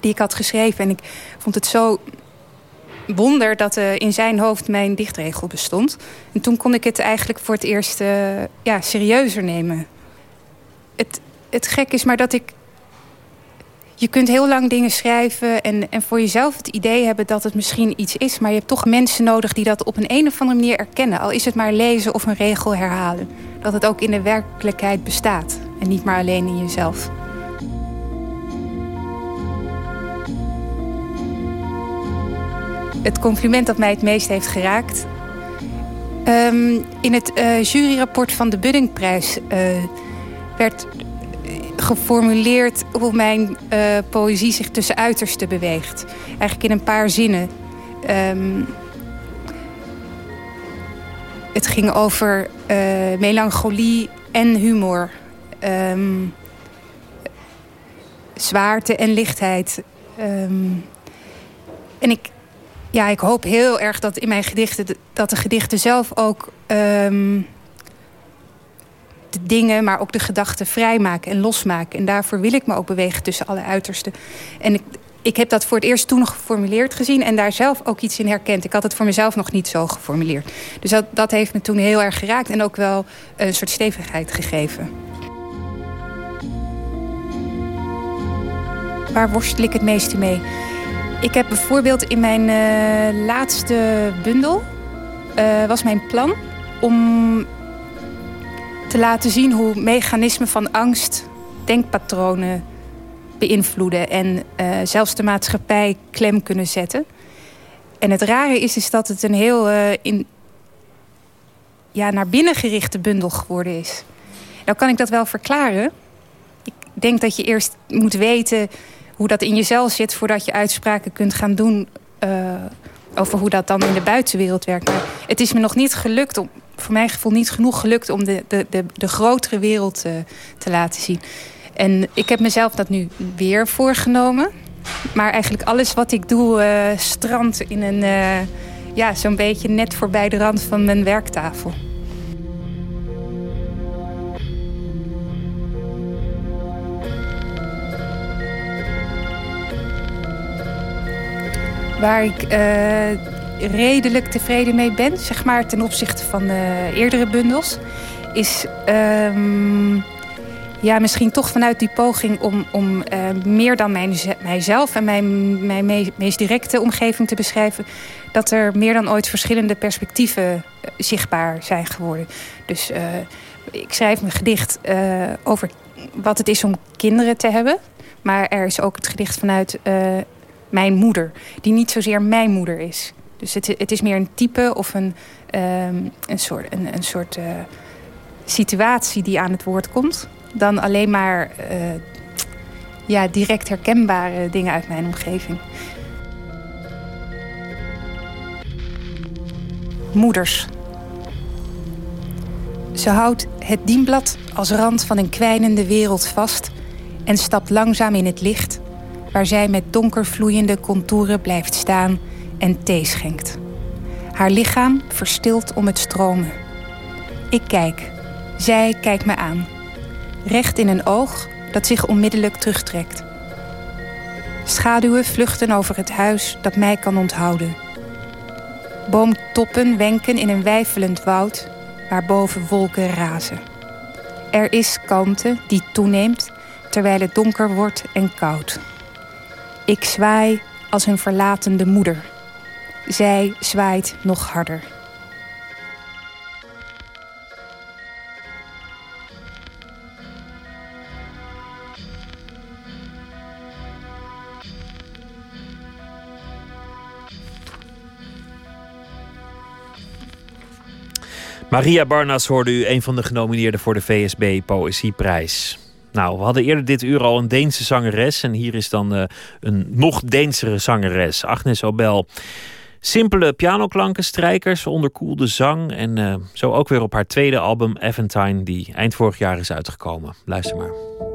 Speaker 9: die ik had geschreven. En ik vond het zo wonder dat uh, in zijn hoofd mijn dichtregel bestond. En toen kon ik het eigenlijk voor het eerst uh, ja, serieuzer nemen. Het, het gek is maar dat ik je kunt heel lang dingen schrijven en, en voor jezelf het idee hebben dat het misschien iets is. Maar je hebt toch mensen nodig die dat op een, een of andere manier erkennen. Al is het maar lezen of een regel herhalen. Dat het ook in de werkelijkheid bestaat en niet maar alleen in jezelf. Het compliment dat mij het meest heeft geraakt... Um, in het uh, juryrapport van de Buddingprijs uh, werd geformuleerd hoe mijn uh, poëzie zich tussen uitersten beweegt. Eigenlijk in een paar zinnen. Um, het ging over uh, melancholie en humor. Um, zwaarte en lichtheid. Um, en ik, ja, ik hoop heel erg dat in mijn gedichten... dat de gedichten zelf ook de dingen, maar ook de gedachten vrijmaken en losmaken. En daarvoor wil ik me ook bewegen tussen alle uitersten. En ik, ik heb dat voor het eerst toen geformuleerd gezien... en daar zelf ook iets in herkend. Ik had het voor mezelf nog niet zo geformuleerd. Dus dat, dat heeft me toen heel erg geraakt... en ook wel een soort stevigheid gegeven. Waar worstel ik het meeste mee? Ik heb bijvoorbeeld in mijn uh, laatste bundel... Uh, was mijn plan om te laten zien hoe mechanismen van angst denkpatronen beïnvloeden en uh, zelfs de maatschappij klem kunnen zetten. En het rare is, is dat het een heel uh, in, ja, naar binnen gerichte bundel geworden is. Nou kan ik dat wel verklaren. Ik denk dat je eerst moet weten hoe dat in jezelf zit... voordat je uitspraken kunt gaan doen uh, over hoe dat dan in de buitenwereld werkt. Maar het is me nog niet gelukt om voor mijn gevoel niet genoeg gelukt om de, de, de, de grotere wereld uh, te laten zien. En ik heb mezelf dat nu weer voorgenomen. Maar eigenlijk alles wat ik doe uh, strandt in een... Uh, ja, zo'n beetje net voorbij de rand van mijn werktafel. Waar ik redelijk tevreden mee ben, zeg maar, ten opzichte van uh, eerdere bundels, is um, ja, misschien toch vanuit die poging om, om uh, meer dan mijn, mijzelf en mijn, mijn me meest directe omgeving te beschrijven, dat er meer dan ooit verschillende perspectieven uh, zichtbaar zijn geworden. Dus ik schrijf een gedicht over wat het is om kinderen te hebben. Maar er is ook het gedicht vanuit mijn moeder, die niet zozeer mijn moeder is. Dus het, het is meer een type of een, um, een soort, een, een soort uh, situatie die aan het woord komt. Dan alleen maar uh, ja, direct herkenbare dingen uit mijn omgeving. Moeders. Ze houdt het dienblad als rand van een kwijnende wereld vast en stapt langzaam in het licht, waar zij met donker vloeiende contouren blijft staan en thee schenkt. Haar lichaam verstilt om het stromen. Ik kijk. Zij kijkt me aan. Recht in een oog dat zich onmiddellijk terugtrekt. Schaduwen vluchten over het huis dat mij kan onthouden. Boomtoppen wenken in een weifelend woud waarboven wolken razen. Er is kalmte die toeneemt terwijl het donker wordt en koud. Ik zwaai als een verlatende moeder. Zij zwaait nog harder.
Speaker 6: Maria Barnas hoorde u een van de genomineerden voor de VSB Poëzieprijs. Nou, we hadden eerder dit uur al een Deense zangeres. En hier is dan uh, een nog Deensere zangeres, Agnes Obel. Simpele pianoklanken, strijkers, onderkoelde zang. En uh, zo ook weer op haar tweede album, Aventine, die eind vorig jaar is uitgekomen. Luister maar.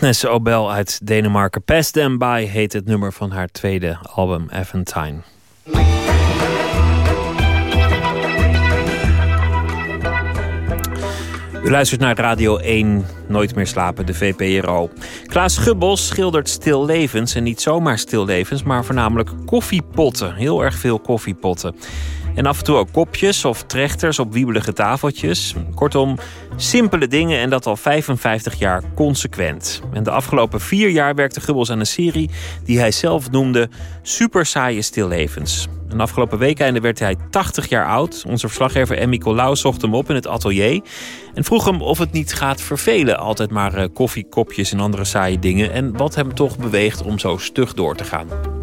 Speaker 6: Agnes Obel uit Denemarken. Pass Them By heet het nummer van haar tweede album Aventine.
Speaker 4: U luistert naar Radio 1, Nooit meer slapen, de VPRO. Klaas Gubbels schildert stillevens en niet zomaar stillevens... maar voornamelijk koffiepotten, heel erg veel koffiepotten. En af en toe ook kopjes of trechters op wiebelige tafeltjes. Kortom, simpele dingen en dat al 55 jaar consequent. En de afgelopen vier jaar werkte Gubbels aan een serie... die hij zelf noemde Super Saaie Stillevens. En afgelopen weekende werd hij 80 jaar oud. Onze verslaggever Emmy Colau zocht hem op in het atelier... en vroeg hem of het niet gaat vervelen. Altijd maar eh, koffiekopjes en andere saaie dingen... en wat hem toch beweegt om zo stug door te gaan.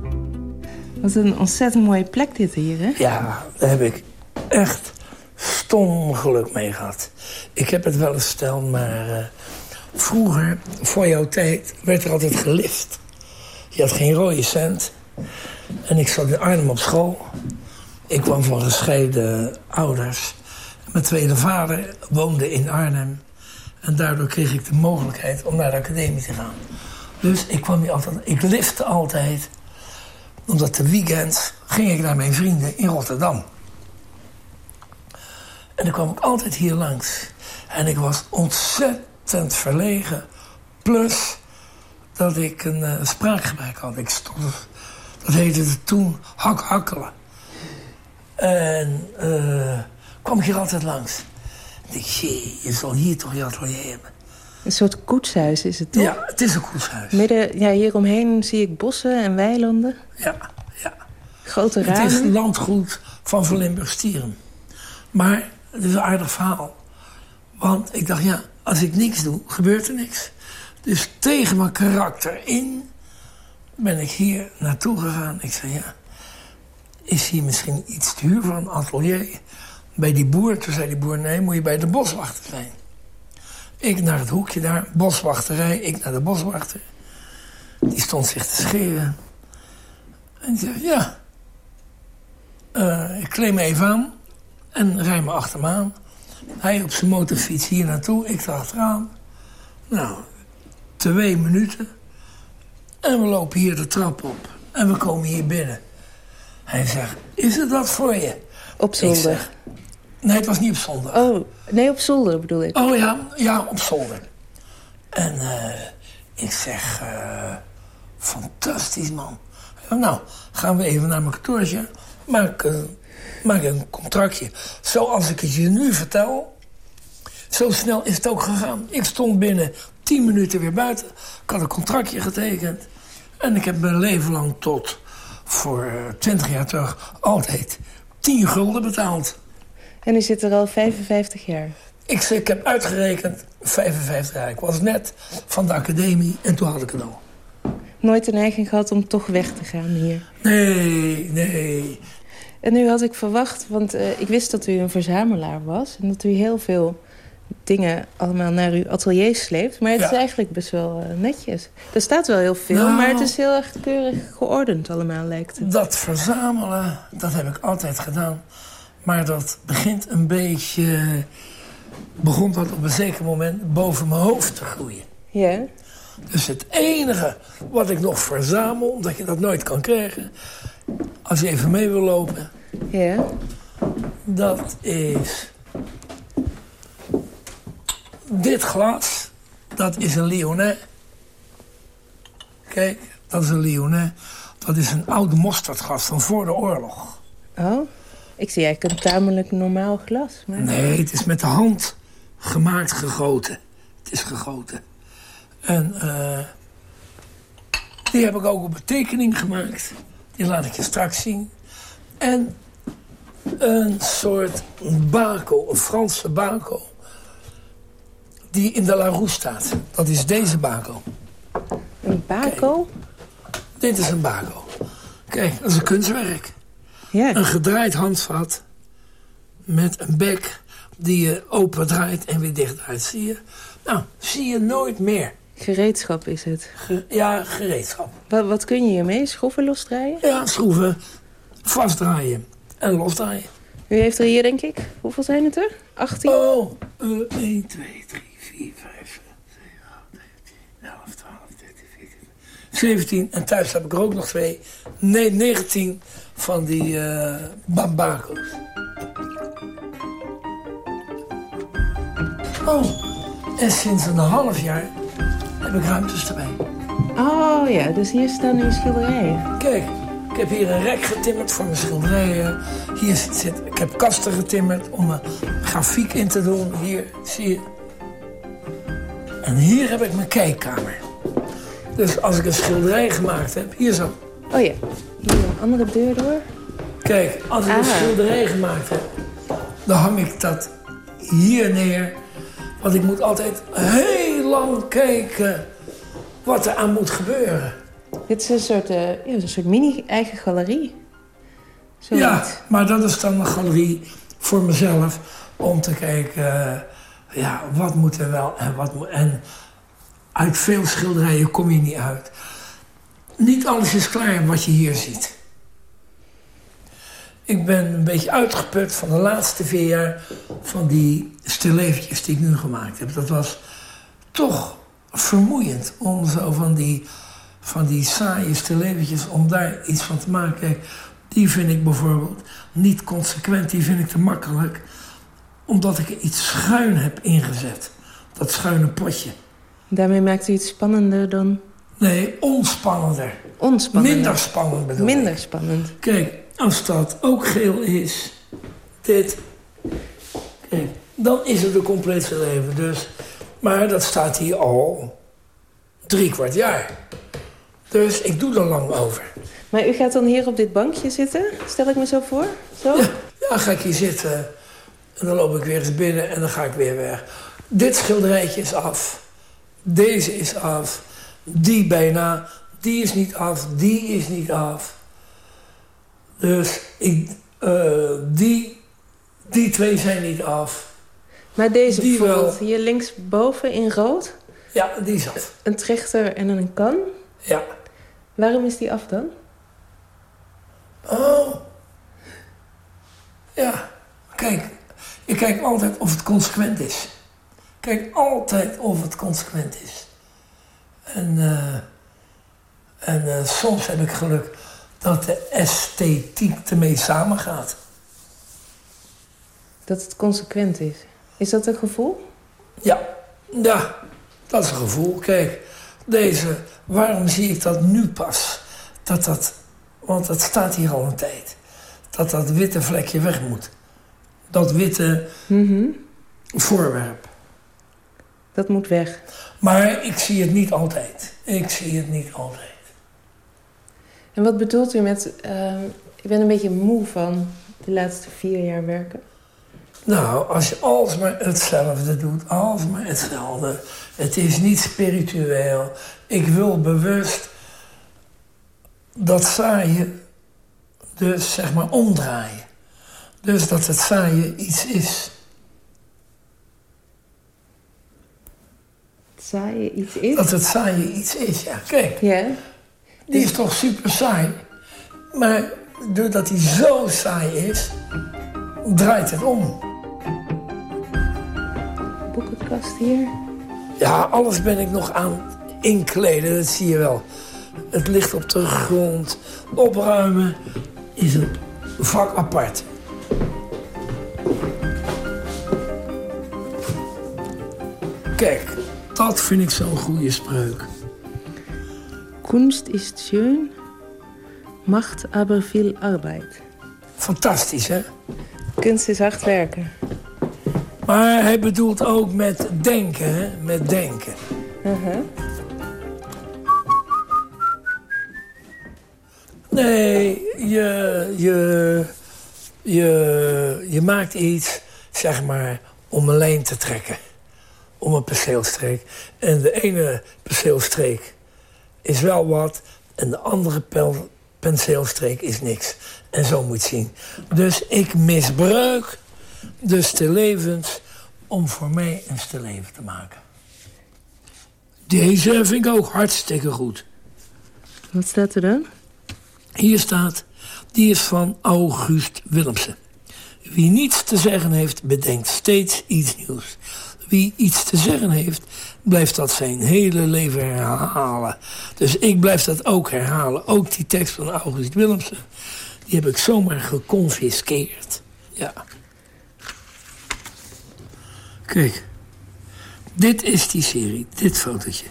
Speaker 10: Wat een ontzettend mooie plek dit hier, hè?
Speaker 11: Ja, daar heb ik echt stom geluk mee gehad. Ik heb het wel eens verteld, maar uh, vroeger, voor jouw tijd, werd er altijd gelift. Je had geen rode cent. En ik zat in Arnhem op school. Ik kwam van gescheiden ouders. Mijn tweede vader woonde in Arnhem. En daardoor kreeg ik de mogelijkheid om naar de academie te gaan. Dus ik kwam hier altijd, ik lifte altijd omdat de weekends ging ik naar mijn vrienden in Rotterdam. En dan kwam ik altijd hier langs. En ik was ontzettend verlegen. Plus dat ik een uh, spraakgebrek had. Ik stond, dat heette het toen hak-hakkelen. En uh, kwam ik hier altijd langs. Ik dacht, jee, je zal hier toch je atelier hebben.
Speaker 10: Een soort koetshuis is het toch?
Speaker 11: Ja, het is een koetshuis.
Speaker 10: Midden, ja, hieromheen zie ik bossen en weilanden.
Speaker 11: Ja, ja.
Speaker 10: Grote ramen.
Speaker 11: Het is landgoed van Van Limburg Stieren. Maar het is een aardig verhaal. Want ik dacht, ja, als ik niks doe, gebeurt er niks. Dus tegen mijn karakter in ben ik hier naartoe gegaan. Ik zei, ja, is hier misschien iets te huur voor een atelier? Bij die boer, toen zei die boer, nee, moet je bij de boswachter zijn. Ik naar het hoekje daar, boswachterij, ik naar de boswachter. Die stond zich te scheren. En die zei, ja, uh, ik kleed me even aan en rij me achter me aan. Hij op zijn motorfiets hier naartoe, ik erachteraan. Nou, twee minuten. En we lopen hier de trap op. En we komen hier binnen. Hij zegt, is het dat voor je?
Speaker 10: Op zolder?
Speaker 11: Nee, het was niet op zolder.
Speaker 10: Oh, nee, op zolder bedoel ik.
Speaker 11: Oh ja, ja, op zolder. En uh, ik zeg, uh, fantastisch man. Nou, gaan we even naar mijn kantoortje. Maak, uh, maak een contractje. Zoals ik het je nu vertel. Zo snel is het ook gegaan. Ik stond binnen tien minuten weer buiten. Ik had een contractje getekend. En ik heb mijn leven lang tot voor twintig jaar terug altijd 10 gulden betaald.
Speaker 10: En u zit er al 55 jaar?
Speaker 11: Ik, ik heb uitgerekend 55 jaar. Ik was net van de academie en toen had ik het al.
Speaker 10: Nooit de neiging gehad om toch weg te gaan hier?
Speaker 11: Nee, nee.
Speaker 10: En nu had ik verwacht, want uh, ik wist dat u een verzamelaar was... en dat u heel veel dingen allemaal naar uw atelier sleept. Maar het ja. is eigenlijk best wel uh, netjes. Er staat wel heel veel, nou, maar het is heel erg keurig geordend allemaal, lijkt het.
Speaker 11: Dat verzamelen, dat heb ik altijd gedaan. Maar dat begint een beetje... begon dat op een zeker moment boven mijn hoofd te groeien.
Speaker 10: Ja.
Speaker 11: Dus het enige wat ik nog verzamel, omdat je dat nooit kan krijgen... als je even mee wil lopen...
Speaker 10: Ja.
Speaker 11: Dat is... Dit glas, dat is een Lyonnais. Kijk, dat is een Lyonnais. Dat is een oude mosterdglas van voor de oorlog.
Speaker 10: Oh, ik zie eigenlijk een tamelijk normaal glas. Maar...
Speaker 11: Nee, het is met de hand gemaakt gegoten. Het is gegoten. En uh, die heb ik ook op een tekening gemaakt. Die laat ik je straks zien. En een soort bako, een Franse bako. Die in de Larousse staat. Dat is deze bako.
Speaker 10: Een bako?
Speaker 11: Kijk, dit is een bako. Kijk, dat is een kunstwerk.
Speaker 10: Ja.
Speaker 11: Een gedraaid handvat. Met een bek die je open draait en weer dicht draait. Zie je? Nou, zie je nooit meer.
Speaker 10: Gereedschap is het?
Speaker 11: Ge ja, gereedschap.
Speaker 10: Wat, wat kun je hiermee? Schroeven losdraaien?
Speaker 11: Ja, schroeven. Vastdraaien. En losdraaien.
Speaker 10: U heeft er hier, denk ik, hoeveel zijn het er? 18?
Speaker 11: Oh, uh, 1, 2, 3, 4, 5, 6, 7, 8, 9, 10, 11, 12, 13, 14, 17. En thuis heb ik er ook nog twee. Nee, 19 van die uh. Oh, en sinds een half jaar heb ik ruimtes erbij.
Speaker 10: Oh ja, dus hier staan uw schilderijen.
Speaker 11: Kijk, ik heb hier een rek getimmerd voor mijn schilderijen. Hier zit, zit- ik heb kasten getimmerd om mijn grafiek in te doen. Hier, zie je. En hier heb ik mijn kijkkamer. Dus als ik een schilderij gemaakt heb, hier zo.
Speaker 10: Oh ja, hier een andere deur door.
Speaker 11: Kijk, als ik een
Speaker 10: Ah.
Speaker 11: schilderij gemaakt heb, dan hang ik dat hier neer. Want ik moet altijd heel lang kijken wat er aan moet gebeuren.
Speaker 10: Dit is een soort, eh, ja, een soort mini-eigen galerie. Zoiets.
Speaker 11: Ja, maar dat is dan een galerie voor mezelf om te kijken, eh, ja, wat moet er wel en wat moet. En uit veel schilderijen kom je niet uit. Niet alles is klaar wat je hier ziet. Ik ben een beetje uitgeput van de laatste vier jaar van die stilleventjes die ik nu gemaakt heb. Dat was toch vermoeiend om zo van die, van die saaie stilleventjes, om daar iets van te maken. Die vind ik bijvoorbeeld niet consequent, die vind ik te makkelijk. Omdat ik er iets schuin heb ingezet. Dat schuine potje.
Speaker 10: Daarmee maakt u het spannender dan...
Speaker 11: Nee, onspannender.
Speaker 10: Onspannender.
Speaker 11: Minder spannend bedoel
Speaker 10: Minder
Speaker 11: ik.
Speaker 10: spannend.
Speaker 11: Kijk, als dat ook geel is, dit, kijk, dan is het een compleet leven. Dus, maar dat staat hier al drie kwart jaar. Dus ik doe er lang over.
Speaker 10: Maar u gaat dan hier op dit bankje zitten, stel ik me zo voor? Zo?
Speaker 11: Ja, ja, ga ik hier zitten en dan loop ik weer eens binnen en dan ga ik weer weg. Dit schilderijtje is af. Deze is af. Die bijna. Die is niet af. Die is niet af. Dus ik, eh, die, die twee zijn niet af.
Speaker 10: Maar deze
Speaker 11: Die
Speaker 10: bijvoorbeeld,
Speaker 11: wel.
Speaker 10: hier linksboven in rood,
Speaker 11: Ja, die is af.
Speaker 10: een trechter en een kan.
Speaker 11: Ja.
Speaker 10: Waarom is die af dan?
Speaker 11: Oh. Ja. Kijk, ik kijk altijd of het consequent is. Kijk altijd of het consequent is. En, eh, en eh, soms heb ik geluk dat de esthetiek ermee samengaat.
Speaker 10: Dat het consequent is. Is dat een gevoel?
Speaker 11: Ja, ja, dat is een gevoel. Kijk, deze, waarom zie ik dat nu pas? Dat dat, want dat staat hier al een tijd. Dat dat witte vlekje weg moet. Dat witte voorwerp.
Speaker 10: Dat moet weg.
Speaker 11: Maar ik zie het niet altijd. Ik zie het niet altijd.
Speaker 10: En wat bedoelt u met... ehm, ik ben een beetje moe van de laatste vier jaar werken.
Speaker 11: Nou, als je alsmaar hetzelfde doet, alsmaar hetzelfde. Het is niet spiritueel. Ik wil bewust dat saaie dus zeg maar omdraaien. Dus dat het saaie iets is.
Speaker 10: Saaie iets is?
Speaker 11: Dat het saaie iets is, ja. Kijk,
Speaker 10: Ja.
Speaker 11: die is toch super saai. Maar doordat hij zo saai is, draait het om.
Speaker 10: Boekenkast hier.
Speaker 11: Ja, alles ben ik nog aan inkleden, dat zie je wel. Het ligt op de grond. Opruimen is een vak apart. Kijk, dat vind ik zo'n goede spreuk.
Speaker 10: Kunst is schön, macht aber viel Arbeit.
Speaker 11: Fantastisch, hè?
Speaker 10: Kunst is hard werken.
Speaker 11: Maar hij bedoelt ook met denken, hè? Met denken.
Speaker 10: Uh-huh.
Speaker 11: Nee, je, je, je, je maakt iets, zeg maar, om een lijn te trekken. Om een perceelstreek. En de ene perceelstreek is wel wat... en de andere pel- penseelstreek is niks. En zo moet je zien. Dus ik misbruik de stillevens om voor mij een stilleven te maken. Deze vind ik ook hartstikke goed.
Speaker 10: Wat staat er dan?
Speaker 11: Hier staat, die is van August Willemsen. Wie niets te zeggen heeft, bedenkt steeds iets nieuws. Wie iets te zeggen heeft, blijft dat zijn hele leven herhalen. Dus ik blijf dat ook herhalen. Ook die tekst van August Willemsen. Die heb ik zomaar geconfiskeerd. Ja. Kijk, Dit is die serie, dit fotootje.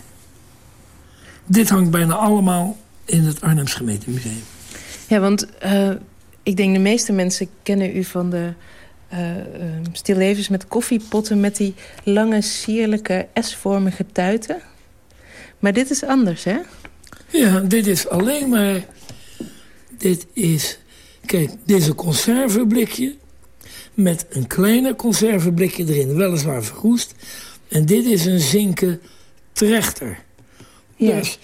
Speaker 11: Dit hangt bijna allemaal in het Arnhems Gemeentemuseum.
Speaker 10: Ja, want eh, ik denk de meeste mensen kennen u van de stillevens met koffiepotten... met die lange, sierlijke, S-vormige tuiten. Maar dit is anders, hè?
Speaker 11: Ja, dit is alleen maar... Dit is... Kijk, dit is een conserveblikje... met een kleiner conserveblikje erin, weliswaar verroest. En dit is een zinken trechter.
Speaker 10: Ja.
Speaker 11: Dus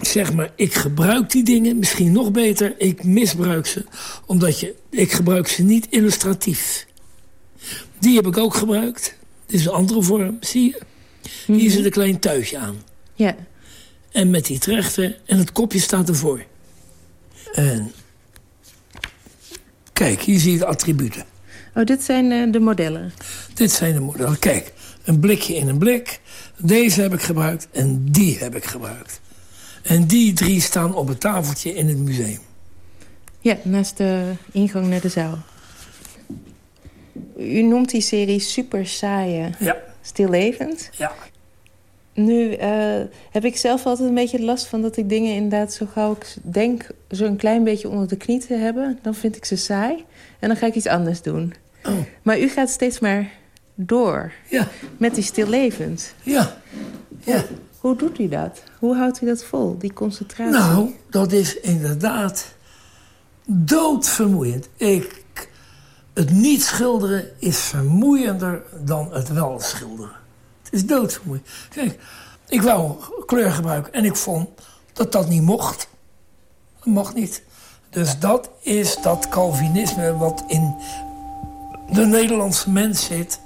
Speaker 11: zeg maar, ik gebruik die dingen, misschien nog beter, ik misbruik ze. Omdat je, ik gebruik ze niet illustratief. Die heb ik ook gebruikt. Dit is een andere vorm, zie je? Hier zit een klein tuitje aan.
Speaker 10: Ja.
Speaker 11: En met die trechter, en het kopje staat ervoor. En kijk, hier zie je de attributen.
Speaker 10: Oh, dit zijn uh, de modellen.
Speaker 11: Dit zijn de modellen. Kijk, een blikje in een blik. Deze heb ik gebruikt en die heb ik gebruikt. En die drie staan op het tafeltje in het museum.
Speaker 10: Ja, naast de ingang naar de zaal. U noemt die serie super saaie.
Speaker 11: Ja.
Speaker 10: Stillevend.
Speaker 11: Ja.
Speaker 10: Nu uh, heb ik zelf altijd een beetje last van dat ik dingen inderdaad zo gauw ik denk... zo een klein beetje onder de knie te hebben. Dan vind ik ze saai. En dan ga ik iets anders doen.
Speaker 11: Oh.
Speaker 10: Maar u gaat steeds maar door.
Speaker 11: Ja.
Speaker 10: Met die stillevend.
Speaker 11: Ja. ja.
Speaker 10: Hoe doet u dat? Hoe houdt u dat vol, die concentratie?
Speaker 11: Nou, dat is inderdaad doodvermoeiend. Ik, het niet schilderen is vermoeiender dan het wel schilderen. Het is doodvermoeiend. Kijk, ik wou kleur gebruiken en ik vond dat dat niet mocht. Dat mag niet. Dus dat is dat Calvinisme wat in de Nederlandse mens zit.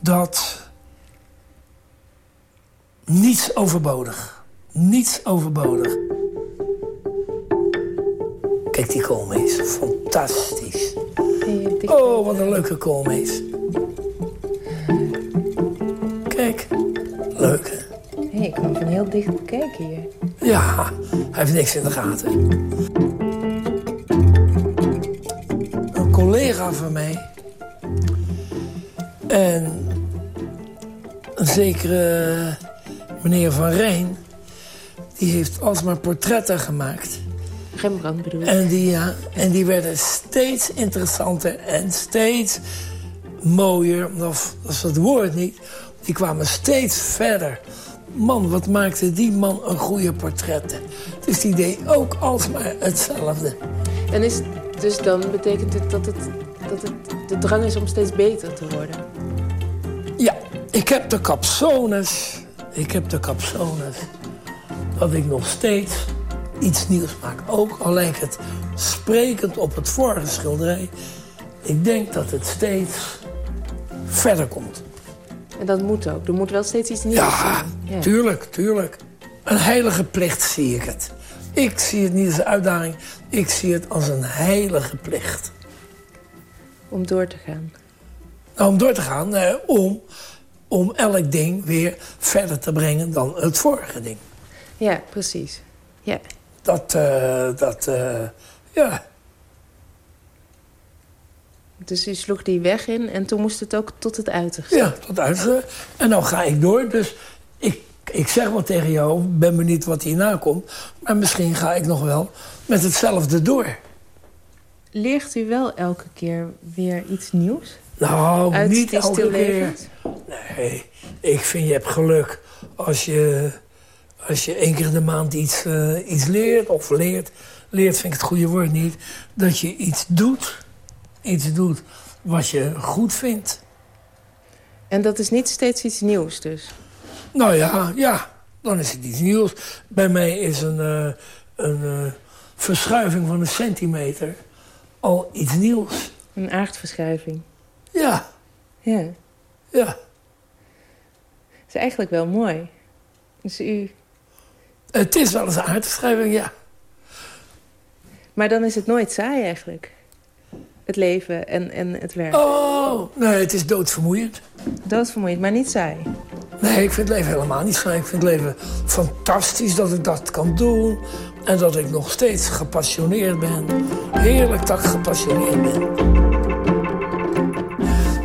Speaker 11: Dat niets overbodig. Niets overbodig. Kijk die koolmees. Fantastisch. Oh, wat een leuke koolmees. Kijk. Leuk, hè?
Speaker 10: Hey, ik kan van heel dicht bekijken hier.
Speaker 11: Ja, hij heeft niks in de gaten. Een collega van mij... En een zekere meneer Van Rijn... die heeft alsmaar portretten gemaakt.
Speaker 10: Rembrandt bedoel ik.
Speaker 11: En die, ja, en die werden steeds interessanter en steeds mooier. Of dat is het woord niet. Die kwamen steeds verder. Man, wat maakte die man een goede portretten. Dus die deed ook alsmaar hetzelfde.
Speaker 10: En is, dus dan betekent het dat, het dat het de drang is om steeds beter te worden?
Speaker 11: Ja, ik heb de capsones. Ik heb de capsones. Dat ik nog steeds iets nieuws maak. Ook al lijkt het sprekend op het vorige schilderij. Ik denk dat het steeds verder komt.
Speaker 10: En dat moet ook. Er moet wel steeds iets nieuws
Speaker 11: Ja,
Speaker 10: zijn. Ja.
Speaker 11: tuurlijk, tuurlijk. Een heilige plicht zie ik het. Ik zie het niet als een uitdaging. Ik zie het als een heilige plicht.
Speaker 10: Om door te gaan.
Speaker 11: Nou, om door te gaan, eh, om, om elk ding weer verder te brengen dan het vorige ding.
Speaker 10: Ja, precies. Ja.
Speaker 11: Dat, eh, dat, eh, ja.
Speaker 10: Dus u sloeg die weg in en toen moest het ook tot het uiterste.
Speaker 11: Ja, tot uiterste. En nou ga ik door, dus ik, ik zeg wel tegen jou, ben benieuwd wat hierna komt. Maar misschien ga ik nog wel met hetzelfde door.
Speaker 10: Leert u wel elke keer weer iets nieuws?
Speaker 11: Nou,
Speaker 10: Uit
Speaker 11: niet
Speaker 10: die
Speaker 11: elke keer.
Speaker 10: stillevens?
Speaker 11: Nee, ik vind je hebt geluk als je, als je één keer in de maand iets, eh, iets leert. Of leert, leert vind ik het goede woord niet. Dat je iets doet, iets doet wat je goed vindt.
Speaker 10: En dat is niet steeds iets nieuws dus?
Speaker 11: Nou ja, ja, dan is het iets nieuws. Bij mij is een, eh, een eh, verschuiving van een centimeter al iets nieuws.
Speaker 10: Een aardverschuiving.
Speaker 11: Ja,
Speaker 10: Ja.
Speaker 11: ja.
Speaker 10: Dat is eigenlijk wel mooi. Dus u...
Speaker 11: Het is wel eens een aardverschuiving, ja.
Speaker 10: Maar dan is het nooit saai eigenlijk. Het leven en, en het werk.
Speaker 11: Oh, nee, het is doodvermoeiend.
Speaker 10: Doodvermoeiend, maar niet saai.
Speaker 11: Nee, ik vind het leven helemaal niet saai. Ik vind het leven fantastisch dat ik dat kan doen. En dat ik nog steeds gepassioneerd ben. Heerlijk dat ik gepassioneerd ben.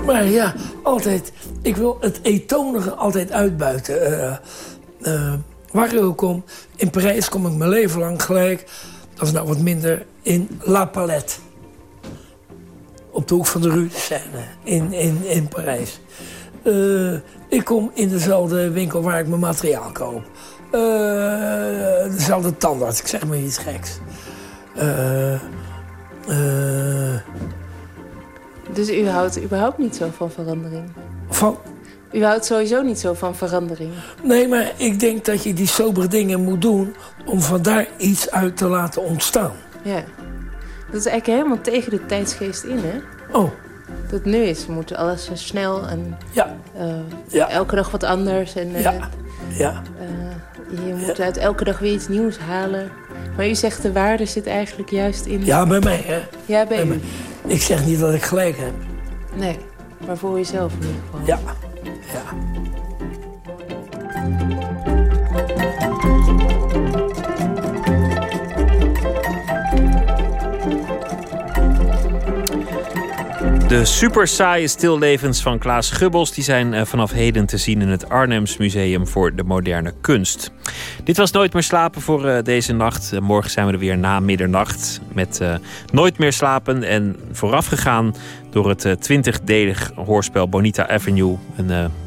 Speaker 11: Maar ja, altijd... Ik wil het etonige altijd uitbuiten. Uh, uh, waar ik ook kom. In Parijs kom ik mijn leven lang gelijk. Dat is nou wat minder in La Palette. Op de hoek van de Rue de Seine. In, in, in Parijs. Ik kom in dezelfde winkel waar ik mijn materiaal koop. dezelfde tandarts. Ik zeg maar iets geks. Uh,
Speaker 10: dus u houdt überhaupt niet zo van verandering?
Speaker 11: Van?
Speaker 10: U houdt sowieso niet zo van verandering?
Speaker 11: Nee, maar ik denk dat je die sobere dingen moet doen... om van daar iets uit te laten ontstaan.
Speaker 10: Ja. Dat is eigenlijk helemaal tegen de tijdsgeest in, hè?
Speaker 11: Oh.
Speaker 10: Dat nu is. We moeten alles zo snel en...
Speaker 11: Ja.
Speaker 10: Uh,
Speaker 11: ja.
Speaker 10: Elke dag wat anders. En, uh,
Speaker 11: ja. ja.
Speaker 10: Uh, je moet uit elke dag weer iets nieuws halen. Maar u zegt de waarde zit eigenlijk juist in...
Speaker 11: Ja, bij mij, hè?
Speaker 10: Ja, bij.
Speaker 11: Mij. Ik zeg niet dat ik gelijk heb.
Speaker 10: Nee, maar voor jezelf in ieder geval.
Speaker 11: Ja, ja.
Speaker 4: De super saaie stillevens van Klaas Gubbels die zijn vanaf heden te zien in het Arnhems Museum voor de Moderne Kunst. Dit was Nooit meer slapen voor uh, deze nacht. Uh, morgen zijn we er weer na middernacht met uh, Nooit meer slapen. En voorafgegaan door het twintigdelig hoorspel Bonita Avenue.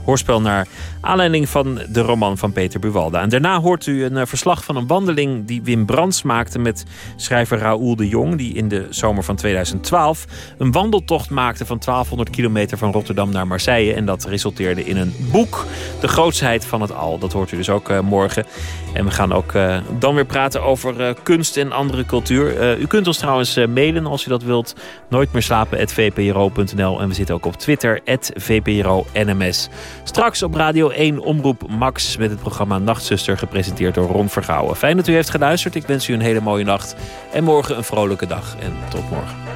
Speaker 4: Hoorspel naar aanleiding van de roman van Peter Buwalda. En daarna hoort u een verslag van een wandeling die Wim Brands maakte met schrijver Raoul de Jong. Die in de zomer van 2012 een wandeltocht maakte van 1200 kilometer van Rotterdam naar Marseille. En dat resulteerde in een boek. De grootsheid van het al. Dat hoort u dus ook morgen. En we gaan ook uh, dan weer praten over kunst en andere cultuur. U kunt ons trouwens mailen als u dat wilt. Nooit meer slapen vpro.nl. En we zitten ook op Twitter, VPRO-NMS. Straks op Radio 1 Omroep Max met het programma Nachtzuster, gepresenteerd door Ron Vergouwen. Fijn dat u heeft geluisterd. Ik wens u een hele mooie nacht. En morgen een vrolijke dag. En tot morgen.